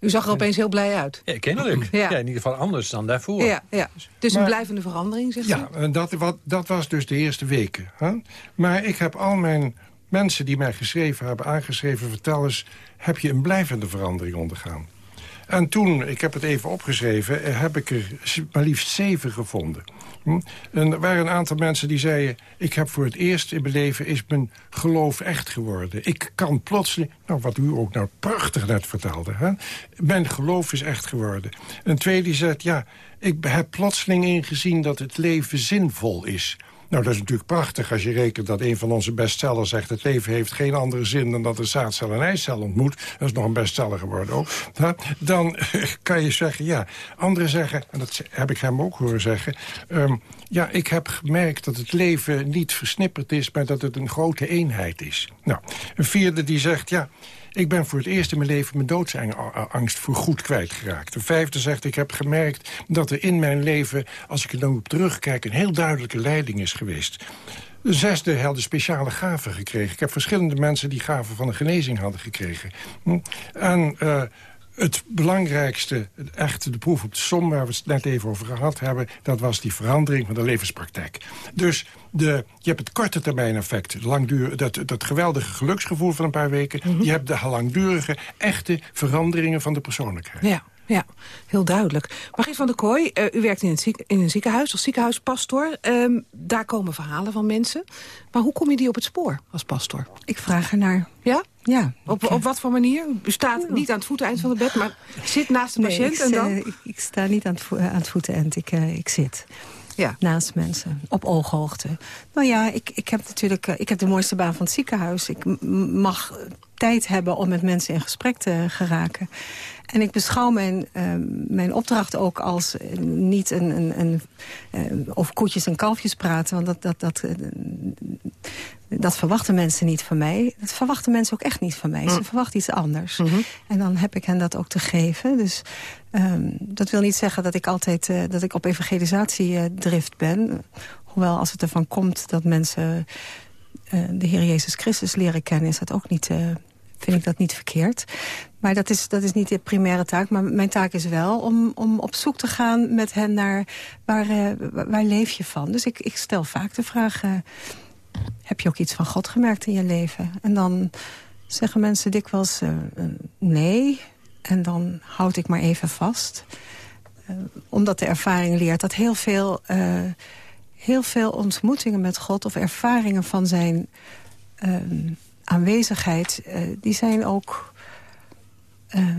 U zag er opeens heel blij uit. Ja, kennelijk. Ja. ja in ieder geval anders dan daarvoor. Ja, ja. Dus maar, een blijvende verandering, zegt ja, u? Ja, dat, wat, dat was dus de eerste weken. Hè? Maar ik heb al mijn mensen die mij geschreven hebben, aangeschreven... vertel eens, heb je een blijvende verandering ondergaan? En toen, ik heb het even opgeschreven, heb ik er maar liefst zeven gevonden. Hm? En er waren een aantal mensen die zeiden... ik heb voor het eerst in mijn leven is mijn geloof echt geworden. Ik kan plotseling, nou wat u ook nou prachtig net vertelde... Hè? mijn geloof is echt geworden. Een tweede die zegt, ja, ik heb plotseling ingezien dat het leven zinvol is... Nou, dat is natuurlijk prachtig als je rekent dat een van onze bestsellers zegt... het leven heeft geen andere zin dan dat een zaadcel een eicel ontmoet. Dat is nog een bestseller geworden ook. Dan kan je zeggen, ja. Anderen zeggen, en dat heb ik hem ook horen zeggen... Um, ja, ik heb gemerkt dat het leven niet versnipperd is... maar dat het een grote eenheid is. Nou, een vierde die zegt, ja... Ik ben voor het eerst in mijn leven mijn doodsangst voor goed kwijtgeraakt. De vijfde zegt, ik heb gemerkt dat er in mijn leven... als ik er dan op terugkijk, een heel duidelijke leiding is geweest. De zesde hadden speciale gaven gekregen. Ik heb verschillende mensen die gaven van een genezing hadden gekregen. En... Uh, het belangrijkste, echt de proef op de som... waar we het net even over gehad hebben... dat was die verandering van de levenspraktijk. Dus de, je hebt het korte termijn effect, langduur, dat, dat geweldige geluksgevoel van een paar weken. Mm -hmm. Je hebt de langdurige, echte veranderingen van de persoonlijkheid. Ja. Ja, heel duidelijk. Margriet van der Kooi, uh, u werkt in, het ziek, in een ziekenhuis als ziekenhuispastor. Um, daar komen verhalen van mensen. Maar hoe kom je die op het spoor als pastor? Ik vraag ernaar. Ja? Ja. Op, op wat voor manier? U staat ja. niet aan het voeteneind van het bed, maar zit naast de patiënt ik, en dan? Uh, ik, ik, sta niet aan het, vo aan het voeteneind, ik, uh, ik zit. Ja. Naast mensen, op ooghoogte. Nou ja, ik, ik heb natuurlijk ik heb de mooiste baan van het ziekenhuis. Ik mag tijd hebben om met mensen in gesprek te geraken. En ik beschouw mijn, uh, mijn opdracht ook als uh, niet een, een, een uh, over koetjes en kalfjes praten. Want dat, dat, dat, dat verwachten mensen niet van mij. Dat verwachten mensen ook echt niet van mij. Mm. Ze verwachten iets anders. Mm -hmm. En dan heb ik hen dat ook te geven. Dus um, dat wil niet zeggen dat ik altijd dat ik op evangelisatiedrift ben. Hoewel als het ervan komt dat mensen de Heer Jezus Christus leren kennen... is dat ook niet vind ik dat niet verkeerd. Maar dat is, dat is niet de primaire taak. Maar mijn taak is wel om, om op zoek te gaan met hen naar... waar, uh, waar leef je van? Dus ik, ik stel vaak de vraag... Uh, heb je ook iets van God gemerkt in je leven? En dan zeggen mensen dikwijls uh, nee. En dan houd ik maar even vast. omdat de ervaring leert dat heel veel, heel veel ontmoetingen met God... of ervaringen van zijn aanwezigheid, uh, die zijn ook... Uh,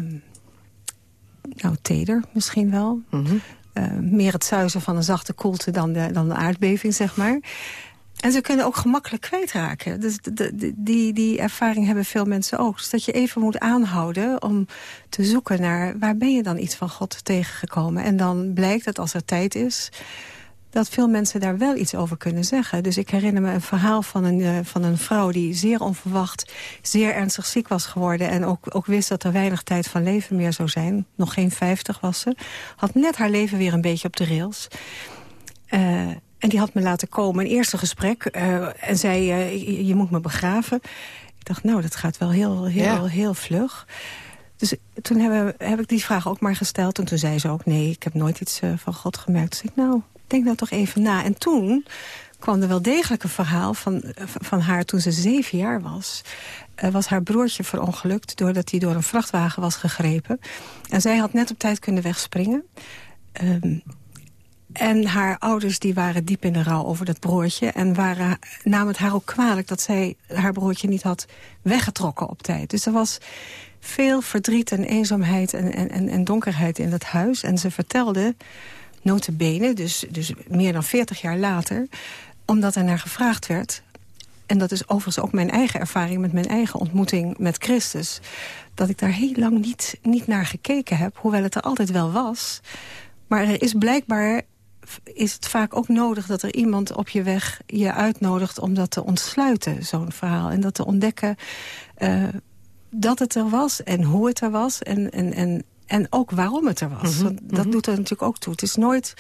nou, teder misschien wel. Mm -hmm. uh, meer het zuizen van een zachte koelte dan de, dan de aardbeving, zeg maar. En ze kunnen ook gemakkelijk kwijtraken. Dus de, de, die, die ervaring hebben veel mensen ook. Dus dat je even moet aanhouden om te zoeken naar... waar ben je dan iets van God tegengekomen? En dan blijkt dat als er tijd is dat veel mensen daar wel iets over kunnen zeggen. Dus ik herinner me een verhaal van een, uh, van een vrouw... die zeer onverwacht zeer ernstig ziek was geworden... en ook, ook wist dat er weinig tijd van leven meer zou zijn. Nog geen vijftig was ze. Had net haar leven weer een beetje op de rails. Uh, en die had me laten komen, een eerste gesprek. Uh, en zei, je, je, moet me begraven. Ik dacht, nou, dat gaat wel heel, heel, ja. heel vlug. Dus toen hebben, heb ik die vraag ook maar gesteld. En toen zei ze ook, nee, ik heb nooit iets van God gemerkt. Dus ik, nou, denk nou toch even na. En toen kwam er wel degelijk een verhaal van, van haar toen ze zeven jaar was. Uh, was haar broertje verongelukt doordat hij door een vrachtwagen was gegrepen. En zij had net op tijd kunnen wegspringen. Um, en haar ouders die waren diep in de rouw over dat broertje... en waren, namen het haar ook kwalijk dat zij haar broertje niet had weggetrokken op tijd. Dus er was veel verdriet en eenzaamheid en, en, en donkerheid in dat huis. En ze vertelde, notabene, dus, dus meer dan 40 jaar later... omdat er naar gevraagd werd... en dat is overigens ook mijn eigen ervaring met mijn eigen ontmoeting met Christus... dat ik daar heel lang niet, niet naar gekeken heb, hoewel het er altijd wel was... Maar er is blijkbaar is het vaak ook nodig dat er iemand op je weg je uitnodigt... om dat te ontsluiten, zo'n verhaal. En dat te ontdekken uh, dat het er was en hoe het er was... en, en, en, en ook waarom het er was. Mhm, Want dat mhm. doet er natuurlijk ook toe. Het is nooit...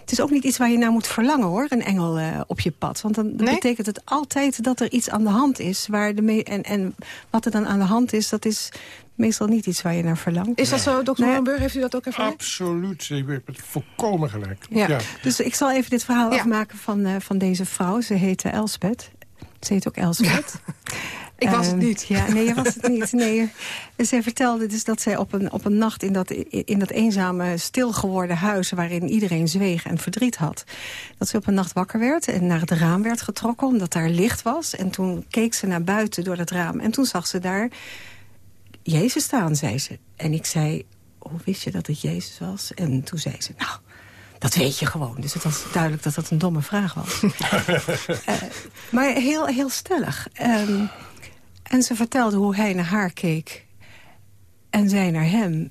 Het is ook niet iets waar je naar moet verlangen, hoor, een engel uh, op je pad. Want dan Nee? betekent het altijd dat er iets aan de hand is. Waar de me en, en wat er dan aan de hand is, dat is meestal niet iets waar je naar verlangt. Is dat zo, dokter Nee. Molenburg? Heeft u dat ook ervaren? Absoluut, ik heb het volkomen gelijk. Ja. Dus ik zal even dit verhaal Ja. afmaken van, eh, van deze vrouw. Ze heette Elspeth. Ze heet ook Elspeth. Ik was het Ehm, niet. Ja, nee, je was het niet. Nee. En zij vertelde dus dat zij op een, op een nacht in dat, in dat eenzame, stilgeworden huis... waarin iedereen zweeg en verdriet had... dat ze op een nacht wakker werd en naar het raam werd getrokken... omdat daar licht was. En toen keek ze naar buiten door dat raam. En toen zag ze daar Jezus staan, zei ze. En ik zei, hoe wist je dat het Jezus was? En toen zei ze, nou, dat weet je gewoon. Dus het was duidelijk dat dat een domme vraag was. Eh, maar heel, heel stellig. Ehm, en ze vertelde hoe hij naar haar keek. En zij naar hem.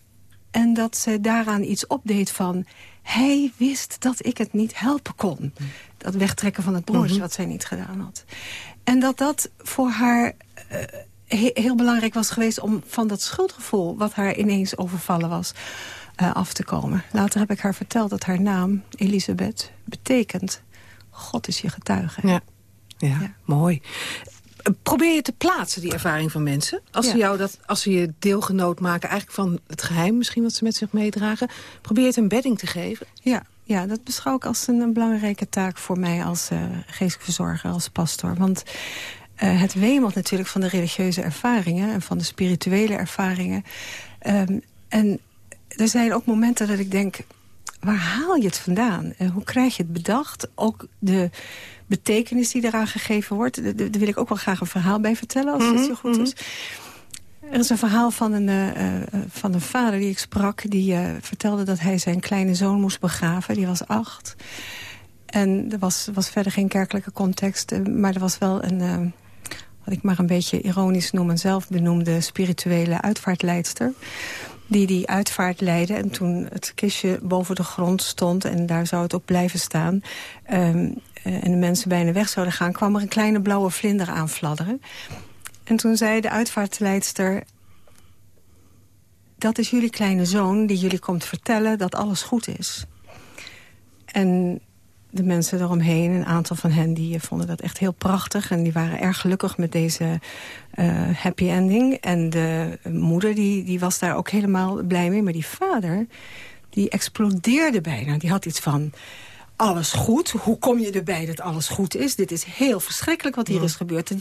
En dat ze daaraan iets opdeed van... hij wist dat ik het niet helpen kon. Dat wegtrekken van het broertje Mhm. wat zij niet gedaan had. En dat dat voor haar eh, he- heel belangrijk was geweest... om van dat schuldgevoel wat haar ineens overvallen was... eh, af te komen. Later heb ik haar verteld dat haar naam, Elisabeth, betekent... God is je getuige. Ja. Ja, mooi. Probeer je te plaatsen, die ervaring van mensen. Als, ze jou dat, als ze je deelgenoot maken eigenlijk van het geheim... misschien wat ze met zich meedragen... probeer je het een bedding te geven. Ja, ja, dat beschouw ik als een, een belangrijke taak voor mij als eh geestelijk verzorger, als pastor. Want eh, het wemelt natuurlijk van de religieuze ervaringen en van de spirituele ervaringen. Ehm, en er zijn ook momenten dat ik denk, waar haal je het vandaan? En hoe krijg je het bedacht? Ook de betekenis die eraan gegeven wordt. Daar wil ik ook wel graag een verhaal bij vertellen, als het zo goed is. Er is een verhaal van een, eh, eh, van een vader die ik sprak... die eh, vertelde dat hij zijn kleine zoon moest begraven. Die was acht. En er was, was verder geen kerkelijke context. eh, maar er was wel een, eh, wat ik maar een beetje ironisch noem... een zelfbenoemde spirituele uitvaartleidster die die uitvaart leidde. En toen het kistje boven de grond stond... en daar zou het ook blijven staan... ehm, eh, en de mensen bijna weg zouden gaan... kwam er een kleine blauwe vlinder aan fladderen. En toen zei de uitvaartleidster... dat is jullie kleine zoon die jullie komt vertellen dat alles goed is. En de mensen eromheen, een aantal van hen... die vonden dat echt heel prachtig en die waren erg gelukkig met deze happy ending. En de moeder die, die was daar ook helemaal blij mee. Maar die vader, die explodeerde bijna. Die had iets van, alles goed? Hoe kom je erbij dat alles goed is? Dit is heel verschrikkelijk wat hier is gebeurd.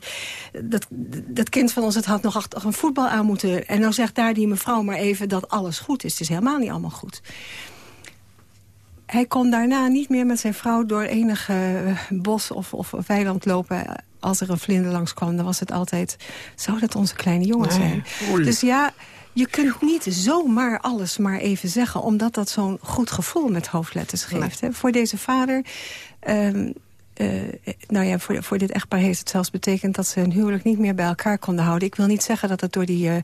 Dat, dat kind van ons het had nog achter een voetbal aan moeten... en nou zegt daar die mevrouw maar even dat alles goed is. Het is helemaal niet allemaal goed. Hij kon daarna niet meer met zijn vrouw door enig eh, bos of, of weiland lopen. Als er een vlinder langskwam, dan was het altijd... zou dat onze kleine jongen zijn? Dus ja, je kunt niet zomaar alles maar even zeggen... omdat dat zo'n goed gevoel met hoofdletters geeft. Hè? Voor deze vader... ehm, eh, nou ja, voor, voor dit echtpaar heeft het zelfs betekend... dat ze hun huwelijk niet meer bij elkaar konden houden. Ik wil niet zeggen dat het door die eh, eh,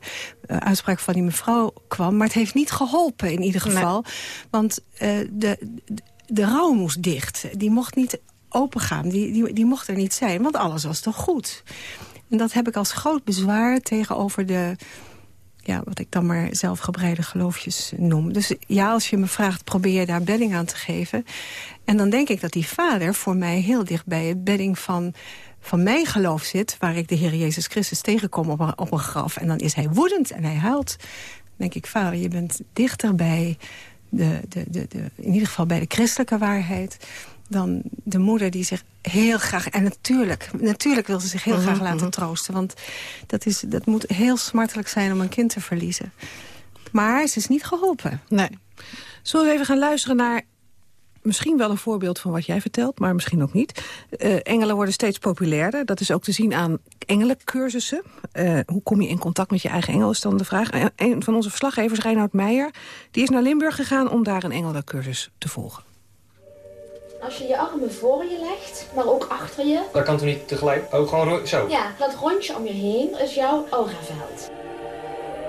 uitspraak van die mevrouw kwam... maar het heeft niet geholpen in ieder geval. Want eh, de, de, de rouw moest dicht. Die mocht niet opengaan. Die, die, die mocht er niet zijn, want alles was toch goed. En dat heb ik als groot bezwaar tegenover de ja, wat ik dan maar zelfgebreide geloofjes noem. Dus ja, als je me vraagt, probeer je daar bedding aan te geven. En dan denk ik dat die vader voor mij heel dicht bij het bedding van, van mijn geloof zit... waar ik de Heer Jezus Christus tegenkom op een, op een graf. En dan is hij woedend en hij huilt. denk ik, vader, je bent dichter bij de, de, de, de, in ieder geval bij de christelijke waarheid dan de moeder die zich heel graag... En natuurlijk, natuurlijk wil ze zich heel graag mhm, laten mhm. troosten. Want dat, is, dat moet heel smartelijk zijn om een kind te verliezen. Maar ze is niet geholpen. Nee. Zullen we even gaan luisteren naar misschien wel een voorbeeld van wat jij vertelt, maar misschien ook niet. Uh, engelen worden steeds populairder. Dat is ook te zien aan engelencursussen. Uh, hoe kom je in contact met je eigen engel, is dan de vraag. En een van onze verslaggevers, Reinoud Meijer, die is naar Limburg gegaan om daar een engelencursus te volgen. Als je je armen voor je legt, maar ook achter je. Dat kan toch niet tegelijk? Oh, gewoon zo? Ja, dat rondje om je heen is jouw auraveld.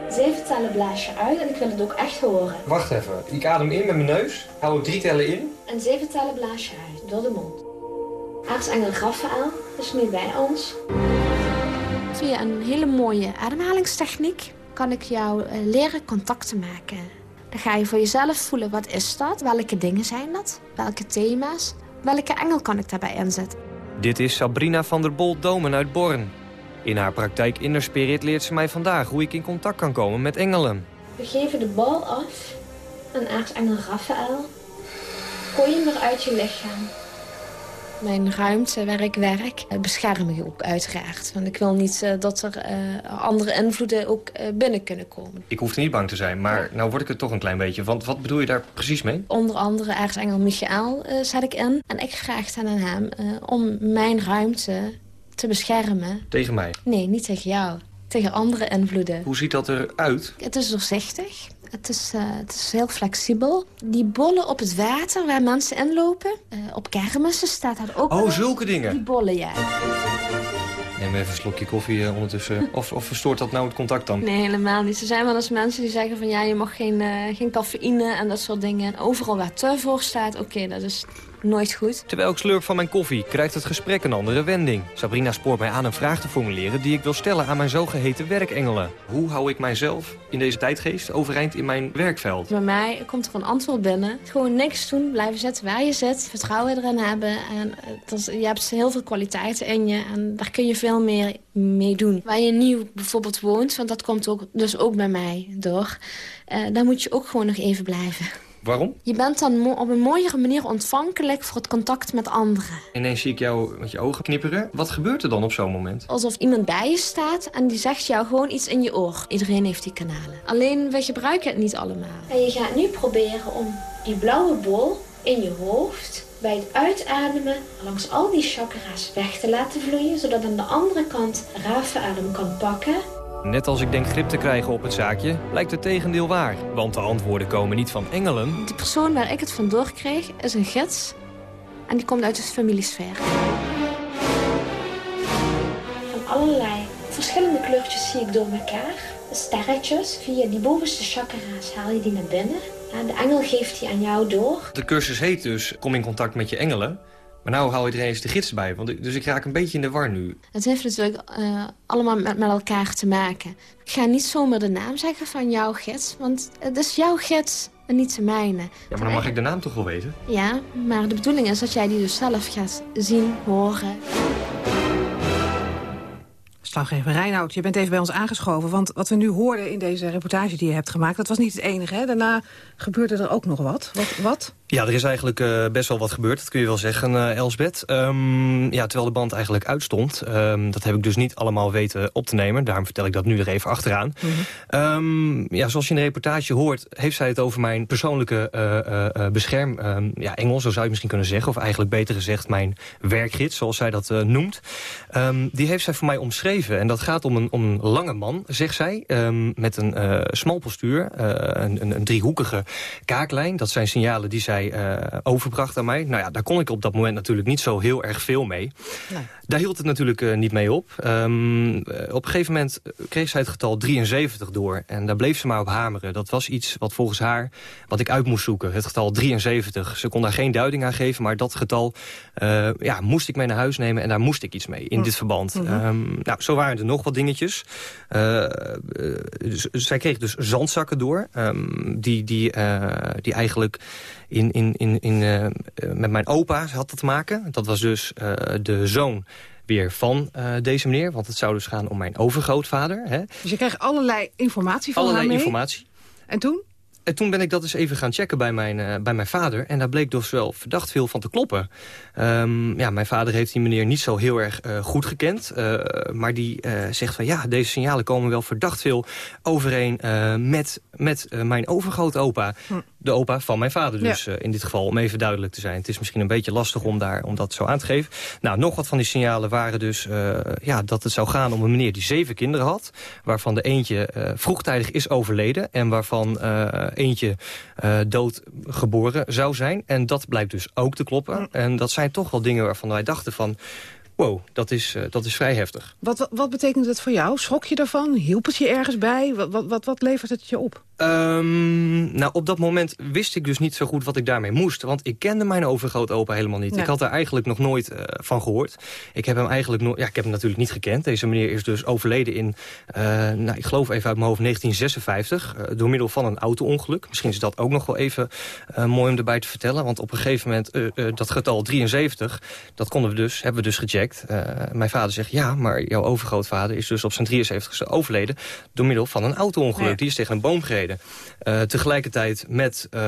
Zeven tellen blaas je uit en ik wil het ook echt horen. Wacht even. Ik adem in met mijn neus, hou drie tellen in. En zeven tellen blaas je uit, door de mond. Aartsengel Raphaël is nu bij ons. Via een hele mooie ademhalingstechniek kan ik jou eh, leren contacten maken. Dan ga je voor jezelf voelen, wat is dat? Welke dingen zijn dat? Welke thema's? Welke engel kan ik daarbij inzetten? Dit is Sabrina van der Bolt-Domen uit Born. In haar praktijk Inner Spirit leert ze mij vandaag hoe ik in contact kan komen met engelen. We geven de bal af aan aartsengel Raphaël. Gooi hem weer uit je lichaam mijn ruimte waar ik werk eh, bescherm ik ook uiteraard. Want ik wil niet uh, dat er uh, andere invloeden ook uh, binnen kunnen komen. Ik hoef niet bang te zijn, maar nou word ik het toch een klein beetje. Want wat bedoel je daar precies mee? Onder andere Engel Michael zet ik in. En ik vraag dan aan hem om mijn ruimte te beschermen. Tegen mij? Nee, niet tegen jou. Tegen andere invloeden. Hoe ziet dat eruit? Het is doorzichtig. Het is, uh, het is heel flexibel. Die bollen op het water waar mensen inlopen. Uh, op kermissen staat dat ook. Oh, zulke dingen? Die bollen, ja. Neem even een slokje koffie uh, ondertussen. Of, of verstoort dat nou het contact dan? Nee, helemaal niet. Er zijn wel eens mensen die zeggen van... ja, je mag geen, geen cafeïne en dat soort dingen. En overal waar te voor staat, oké, dat is nooit goed. Terwijl ik slurp van mijn koffie, krijgt het gesprek een andere wending. Sabrina spoort mij aan een vraag te formuleren die ik wil stellen aan mijn zogeheten werkengelen. Hoe hou ik mijzelf in deze tijdgeest overeind in mijn werkveld? Bij mij komt er een antwoord binnen. Gewoon niks doen, blijven zitten waar je zit, vertrouwen erin hebben. En dat, je hebt heel veel kwaliteiten in je en daar kun je veel meer mee doen. Waar je nu bijvoorbeeld woont, want dat komt ook, dus ook bij mij door... Uh, daar moet je ook gewoon nog even blijven. Waarom? Je bent dan op een mooiere manier ontvankelijk voor het contact met anderen. Ineens zie ik jou met je ogen knipperen. Wat gebeurt er dan op zo'n moment? Alsof iemand bij je staat en die zegt jou gewoon iets in je oor. Iedereen heeft die kanalen. Alleen we gebruiken het niet allemaal. En je gaat nu proberen om die blauwe bol in je hoofd bij het uitademen langs al die chakra's weg te laten vloeien, zodat aan de andere kant adem kan pakken Net als ik denk grip te krijgen op het zaakje, lijkt het tegendeel waar. Want de antwoorden komen niet van engelen. De persoon waar ik het van doorkreeg is een gids. En die komt uit de familiesfeer. Van allerlei verschillende kleurtjes zie ik door elkaar. Sterretjes, via die bovenste chakra's haal je die naar binnen. De engel geeft die aan jou door. De cursus heet dus Kom in contact met je engelen. Maar nou hou je er eens de gids bij. Want, dus ik raak een beetje in de war nu. Het heeft natuurlijk uh, allemaal met, met, elkaar te maken. Ik ga niet zomaar de naam zeggen van jouw gids. Want het is jouw gids en niet de mijne. Ja, maar dan mag ik de naam toch wel weten? Ja, maar de bedoeling is dat jij die dus zelf gaat zien, horen. Slaggever Reinoud, je bent even bij ons aangeschoven. Want wat we nu hoorden in deze reportage die je hebt gemaakt... dat was niet het enige. Hè? Daarna gebeurde er ook nog wat. Wat? wat? Ja, er is eigenlijk uh, best wel wat gebeurd, dat kun je wel zeggen, uh, Elsbeth. Um, ja, terwijl de band eigenlijk uitstond. Um, dat heb ik dus niet allemaal weten op te nemen. Daarom vertel ik dat nu er even achteraan. Mm -hmm. um, ja, zoals je in de reportage hoort, heeft zij het over mijn persoonlijke uh, bescherm... ja, Engels, zo zou je misschien kunnen zeggen. Of eigenlijk beter gezegd mijn werkgids, zoals zij dat noemt. die heeft zij voor mij omschreven. En dat gaat om een, om een lange man, zegt zij. met een smal postuur, een, een, een driehoekige kaaklijn. Dat zijn signalen die zij uh, overbracht aan mij. Nou ja, daar kon ik op dat moment natuurlijk niet zo heel erg veel mee. Nee. Daar hield het natuurlijk uh, niet mee op. Um, op een gegeven moment kreeg zij het getal 73 door. En daar bleef ze maar op hameren. Dat was iets wat volgens haar, wat ik uit moest zoeken. Het getal 73. Ze kon daar geen duiding aan geven, maar dat getal uh, ja, moest ik mee naar huis nemen. En daar moest ik iets mee in hm. dit verband. Mm -hmm. um, nou, zo waren er nog wat dingetjes. zij kreeg dus zandzakken door. Um, die, die, die eigenlijk in, in, in, in, uh, met mijn opa had dat te maken. Dat was dus uh, de zoon weer van uh, deze meneer. Want het zou dus gaan om mijn overgrootvader. Hè. Dus je krijgt allerlei informatie van allerlei haar informatie. En toen? En toen ben ik dat eens even gaan checken bij mijn, uh, bij mijn vader. En daar bleek dus wel verdacht veel van te kloppen. Um, ja, mijn vader heeft die meneer niet zo heel erg uh, goed gekend. Uh, maar die zegt van ja, deze signalen komen wel verdacht veel overeen met, met mijn overgrootopa. Hm. De opa van mijn vader dus ja. in dit geval, om even duidelijk te zijn. Het is misschien een beetje lastig om, daar, om dat zo aan te geven. Nou, nog wat van die signalen waren dus ja, dat het zou gaan om een meneer die zeven kinderen had. Waarvan de eentje vroegtijdig is overleden. En waarvan eentje uh, doodgeboren zou zijn. En dat blijkt dus ook te kloppen. En dat zijn toch wel dingen waarvan wij dachten van... wow, dat is, uh, dat is vrij heftig. Wat, wat, betekent het voor jou? Schrok je daarvan? Hielp het je ergens bij? Wat, wat, wat, wat levert het je op? Um, nou, op dat moment wist ik dus niet zo goed wat ik daarmee moest. Want ik kende mijn overgrootopa helemaal niet. Nee. Ik had er eigenlijk nog nooit uh, van gehoord. Ik heb hem eigenlijk nooit... Ja, ik heb hem natuurlijk niet gekend. Deze meneer is dus overleden in... Uh, nou, ik geloof even uit mijn hoofd 1956. Uh, door middel van een auto-ongeluk. Misschien is dat ook nog wel even mooi om erbij te vertellen. Want op een gegeven moment, dat getal 73... dat konden we dus, hebben we dus gecheckt. Mijn vader zegt, ja, maar jouw overgrootvader is dus op zijn 73ste overleden... door middel van een auto-ongeluk. Ja. Die is tegen een boom gereden. Uh, tegelijkertijd met uh,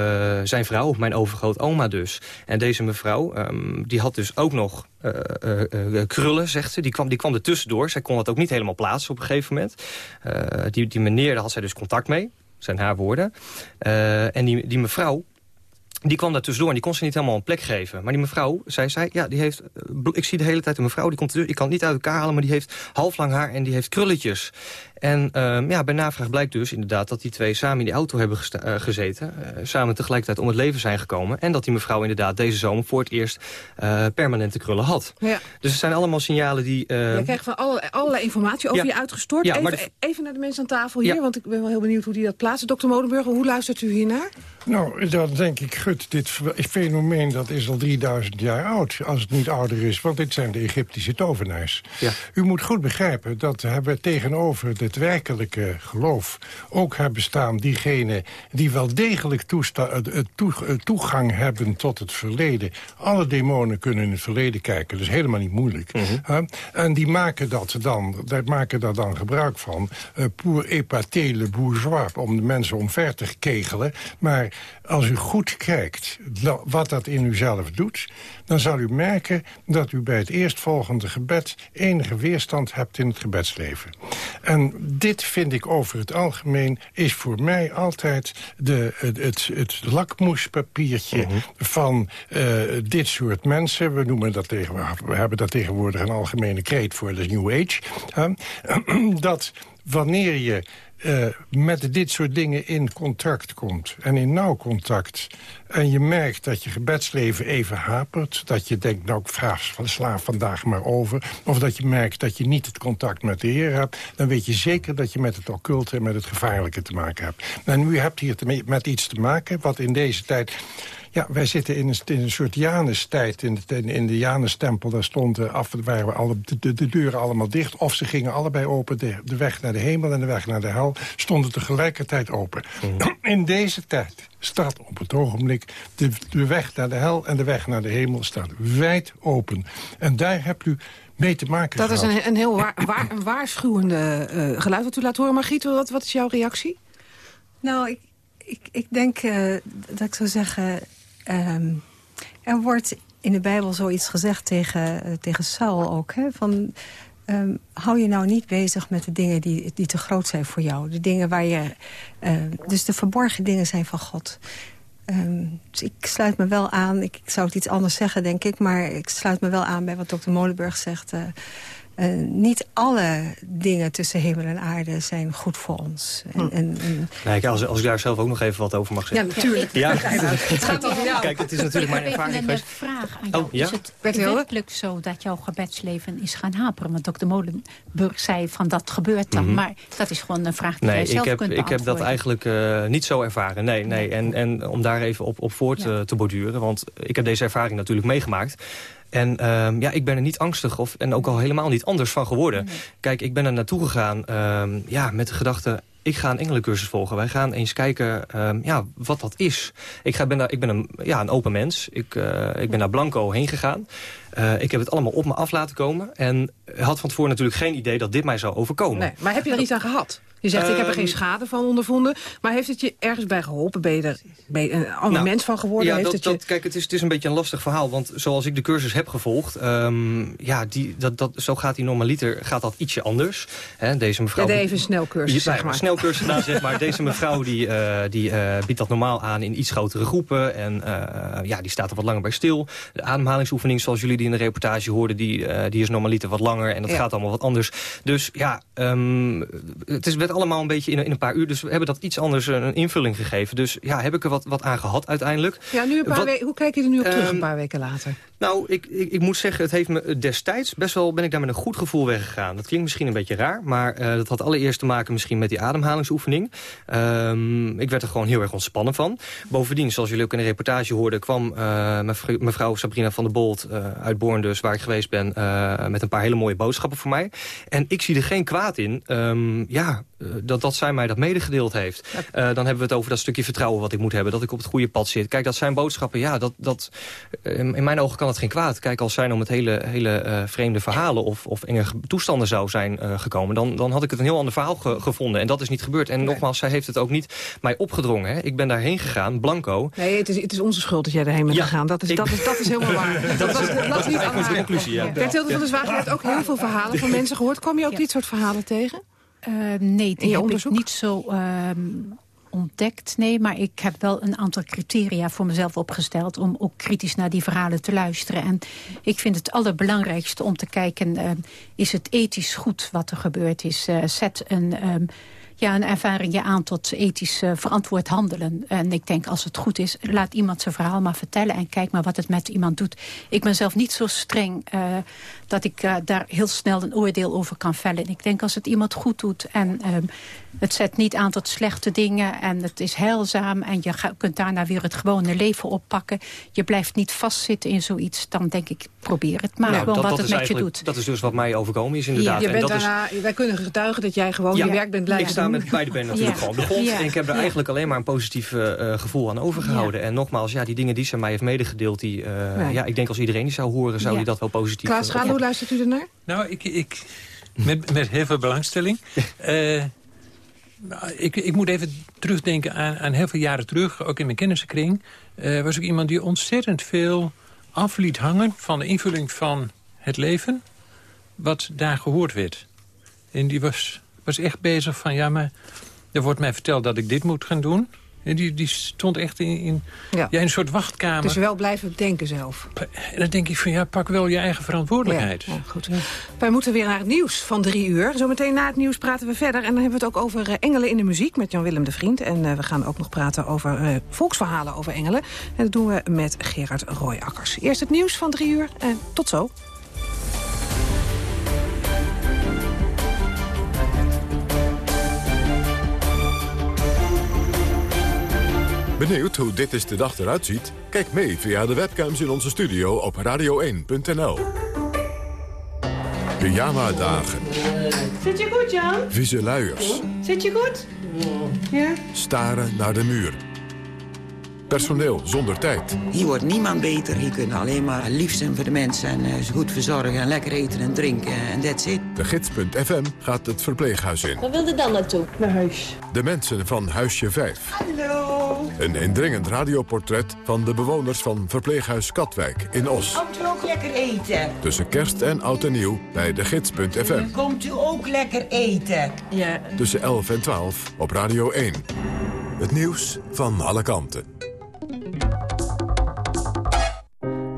zijn vrouw, mijn overgrootoma dus. En deze mevrouw, um, die had dus ook nog uh, krullen, zegt ze. Die kwam, die kwam er tussendoor. Zij kon dat ook niet helemaal plaatsen op een gegeven moment. die, die meneer, daar had zij dus contact mee. zijn haar woorden. en die, die mevrouw, die kwam daar tussendoor en die kon ze niet helemaal een plek geven. Maar die mevrouw, zij zei, ja, die heeft... Ik zie de hele tijd een mevrouw, die komt er, ik kan het niet uit elkaar halen... maar die heeft halflang haar en die heeft krulletjes. En uh, ja, bij navraag blijkt dus inderdaad dat die twee samen in die auto hebben uh, gezeten. Uh, samen tegelijkertijd om het leven zijn gekomen. En dat die mevrouw inderdaad deze zomer voor het eerst permanente krullen had. Ja. Dus het zijn allemaal signalen die... Je krijgt van alle, allerlei informatie over ja. je uitgestort. Ja, even, de... even, naar de mensen aan tafel hier, want ik ben wel heel benieuwd hoe die dat plaatsen. Dokter Modenburger, hoe luistert u hiernaar? Nou, dan denk ik, dit fenomeen dat is al 3000 jaar oud. Als het niet ouder is, want dit zijn de Egyptische tovenaars. Ja. U moet goed begrijpen dat we tegenover het werkelijke geloof ook hebben staan diegenen die wel degelijk toegang hebben tot het verleden. Alle demonen kunnen in het verleden kijken, dus helemaal niet moeilijk. Mm -hmm. en die maken, dat dan, die maken daar dan gebruik van, uh, pour épater le bourgeois, om de mensen omver te kegelen. Maar als u goed kijkt wat dat in uzelf doet... dan zal u merken dat u bij het eerstvolgende gebed... enige weerstand hebt in het gebedsleven. En dit vind ik over het algemeen... is voor mij altijd de, het, het, het lakmoespapiertje uh -huh. van uh, dit soort mensen. We, noemen dat tegenwoordig, we hebben daar tegenwoordig een algemene kreet voor, de New Age. Dat wanneer je uh, met dit soort dingen in contact komt. En in nauw contact. En je merkt dat je gebedsleven even hapert. Dat je denkt, nou ik sla vandaag maar over. Of dat je merkt dat je niet het contact met de Heer hebt. Dan weet je zeker dat je met het occulte en met het gevaarlijke te maken hebt. En u hebt hier met iets te maken wat in deze tijd ja, wij zitten in een, in een soort Janus-tijd. In, de, in de Janus-tempel, daar stonden af, waren we alle, de, de, deuren allemaal dicht. Of ze gingen allebei open. De, de, weg naar de hemel en de weg naar de hel stonden tegelijkertijd open. Mm. In deze tijd staat op het ogenblik de, de weg naar de hel en de weg naar de hemel staat wijd open. En daar hebt u mee te maken Dat gehad. is een, een heel waar, waar, een waarschuwende uh, geluid wat u laat horen. Margriet, wat, wat is jouw reactie? Nou, ik, ik, ik denk uh, dat ik zou zeggen... Um, er wordt in de Bijbel zoiets gezegd tegen, uh, tegen Saul ook. Hè, van, um, hou je nou niet bezig met de dingen die, die te groot zijn voor jou. De dingen waar je... Uh, dus de verborgen dingen zijn van God. Dus ik sluit me wel aan. Ik, ik, zou het iets anders zeggen, denk ik. Maar ik sluit me wel aan bij wat dokter Molenburg zegt. Uh, Uh, niet alle dingen tussen hemel en aarde zijn goed voor ons. En, hm. en, en... Nee, als, als ik daar zelf ook nog even wat over mag zeggen. Ja, natuurlijk. Ja, het gaat over jou. Kijk, het is natuurlijk mijn ervaring geweest. Ik heb een vraag aan jou. Oh, ja? Is het werkelijk zo dat jouw gebedsleven is gaan haperen? Want dokter Molenburg zei van dat gebeurt dan. Mm -hmm. Maar dat is gewoon een vraag die nee, jij zelf ik heb, kunt ik heb dat eigenlijk uh, niet zo ervaren. Nee, nee. En, en om daar even op, op voort ja. uh, te borduren. Want ik heb deze ervaring natuurlijk meegemaakt. En um, ja, ik ben er niet angstig of, en ook al helemaal niet anders van geworden. Nee. Kijk, ik ben er naartoe gegaan um, ja, met de gedachte... ik ga een engelencursus volgen. Wij gaan eens kijken um, ja, wat dat is. Ik, ga, ben, daar, ik ben een, ja, een open mens. Ik, uh, ik ben naar Blanco heen gegaan. Eh, ik heb het allemaal op me af laten komen. En had van tevoren natuurlijk geen idee dat dit mij zou overkomen. Nee, maar heb je er iets aan gehad? Je zegt, ik heb er geen Ehm, schade van ondervonden. Maar heeft het je ergens bij geholpen? Ben je er, ben je een ander Nou, mens van geworden? Ja, heeft dat, het je... dat, kijk, het is, het is een beetje een lastig verhaal. Want zoals ik de cursus heb gevolgd... ehm, ja, die, dat, dat, zo gaat die normaliter gaat dat ietsje anders. Hè, deze mevrouw... Ja, even snelcursus, zeg nou, maar. Een snelcursus gedaan, zeg maar. Deze mevrouw die, eh, die eh, biedt dat normaal aan in iets grotere groepen. En eh, ja, die staat er wat langer bij stil. De ademhalingsoefening, zoals jullie die in de reportage hoorden... die, die is normaliter wat langer en dat Ja. gaat allemaal wat anders. Dus ja, ehm, het is, werd allemaal een beetje in, een- in een paar uur. Dus we hebben dat iets anders eh, een invulling gegeven. Dus ja, heb ik er wat, wat aan gehad uiteindelijk. Ja, nu een paar Wat- weken. Hoe kijk je er nu op terug, Ehm, een paar weken later? nou, ik, ik, ik moet zeggen, het heeft me destijds best wel ben ik daar met een goed gevoel weggegaan. Dat klinkt misschien een beetje raar, maar eh, dat had allereerst te maken misschien met die ademhalingsoefening. Ehm, ik werd er gewoon heel erg ontspannen van. Bovendien, zoals jullie ook in de reportage hoorden, kwam eh, mevrouw, Sabrina van der Bolt eh, uit Born dus, waar ik geweest ben, eh, met een paar hele mooie boodschappen voor mij. En ik zie er geen kwaad in, ehm, ja, eh, dat, dat zij mij dat medegedeeld heeft. Eh, dan hebben we het over dat stukje vertrouwen wat ik moet hebben, dat ik op het goede pad zit. Kijk, dat zijn boodschappen, ja, dat, dat, eh, in mijn ogen kan het geen kwaad. Kijk, als zij nou met hele, hele eh, vreemde verhalen of, of enge ge- toestanden zou zijn eh, gekomen... Dan, dan had ik het een heel ander verhaal ge- gevonden. En dat is niet gebeurd. En nogmaals, zij heeft het ook niet mij opgedrongen. Hè. Ik ben daarheen gegaan, blanco. Nee, het is, het is onze schuld dat jij erheen bent Ja, gegaan. Dat is, ik- dat, is, dat is helemaal waar. Dat is- was- dat niet de conclusie, ja. Bert Hilde van der Zwaag, je hebt ook heel veel verhalen van mensen gehoord. Kwam je ook dit soort verhalen tegen? Eh, nee, die heb onderzoek? ik niet zo ehm, ontdekt. Nee, maar ik heb wel een aantal criteria voor mezelf opgesteld... om ook kritisch naar die verhalen te luisteren. En ik vind het allerbelangrijkste om te kijken... ehm, is het ethisch goed wat er gebeurd is? Eh, zet een... ehm, ja, een ervaring je aan tot ethisch eh, verantwoord handelen. En ik denk, als het goed is, laat iemand zijn verhaal maar vertellen... en kijk maar wat het met iemand doet. Ik ben zelf niet zo streng eh, dat ik eh, daar heel snel een oordeel over kan vellen. Ik denk, als het iemand goed doet en ehm, het zet niet aan tot slechte dingen... en het is heilzaam en je kunt daarna weer het gewone leven oppakken... je blijft niet vastzitten in zoiets, dan denk ik, probeer het maar. Nou, gewoon dat, wat dat het met je doet. Dat is dus wat mij overkomen is inderdaad. je En bent dat is, daarna, wij kunnen getuigen dat jij gewoon Ja. je werk bent blijven ik sta doen. met beide benen natuurlijk Ja. gewoon op de grond. Ja. En ik heb er Ja. eigenlijk alleen maar een positief eh, eh, gevoel aan overgehouden. En nogmaals, ja, die dingen die ze mij heeft medegedeeld... Die, eh, Nee. ja, ik denk als iedereen die zou horen, zou Ja. die dat wel positief... Klaas Schade, hoe luistert u ernaar? Nou, ik, ik, met, met heel veel belangstelling. Eh, nou, ik, ik moet even terugdenken aan, aan heel veel jaren terug. Ook in mijn kennissenkring eh, was ik iemand die ontzettend veel af liet hangen... van de invulling van het leven, wat daar gehoord werd. En die was, was echt bezig van, ja, maar er wordt mij verteld dat ik dit moet gaan doen. Die, die stond echt in, in, Ja. een soort wachtkamer. Dus wel blijven denken zelf. En dan denk ik van, ja, pak wel je eigen verantwoordelijkheid. Ja, ja, goed. Wij moeten weer naar het nieuws van drie uur. Zometeen na het nieuws praten we verder. En dan hebben we het ook over eh, engelen in de muziek met Jan-Willem de Vriend. En eh, we gaan ook nog praten over eh, volksverhalen over engelen. En dat doen we met Gerard Royakkers. Eerst het nieuws van drie uur en tot zo. Benieuwd hoe dit is de dag eruit ziet? Kijk mee via de webcams in onze studio op radio1.nl. Pyjama-dagen, Zit je goed, Jan? vieze luiers, Zit je goed? Ja. staren naar de muur. Personeel zonder tijd. Hier wordt niemand beter. Hier kunnen alleen maar lief zijn voor de mensen... en eh, ze goed verzorgen en lekker eten en drinken en that's it. De gids.fm gaat het verpleeghuis in. Waar wilde dan naartoe? Naar huis. De mensen van Huisje 5. Hallo. Een indringend radioportret van de bewoners van verpleeghuis Katwijk in Os. Komt u ook lekker eten? Tussen kerst en oud en nieuw bij de gids.fm. Komt u ook lekker eten? Ja. Tussen 11 en 12 op Radio 1. Het nieuws van alle kanten.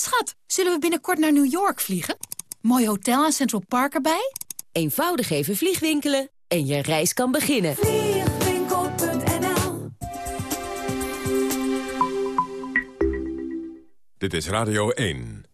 Schat, zullen we binnenkort naar New York vliegen? Mooi hotel en Central Park erbij? Eenvoudig even vliegwinkelen en je reis kan beginnen. Vliegwinkel.nl Dit is Radio 1.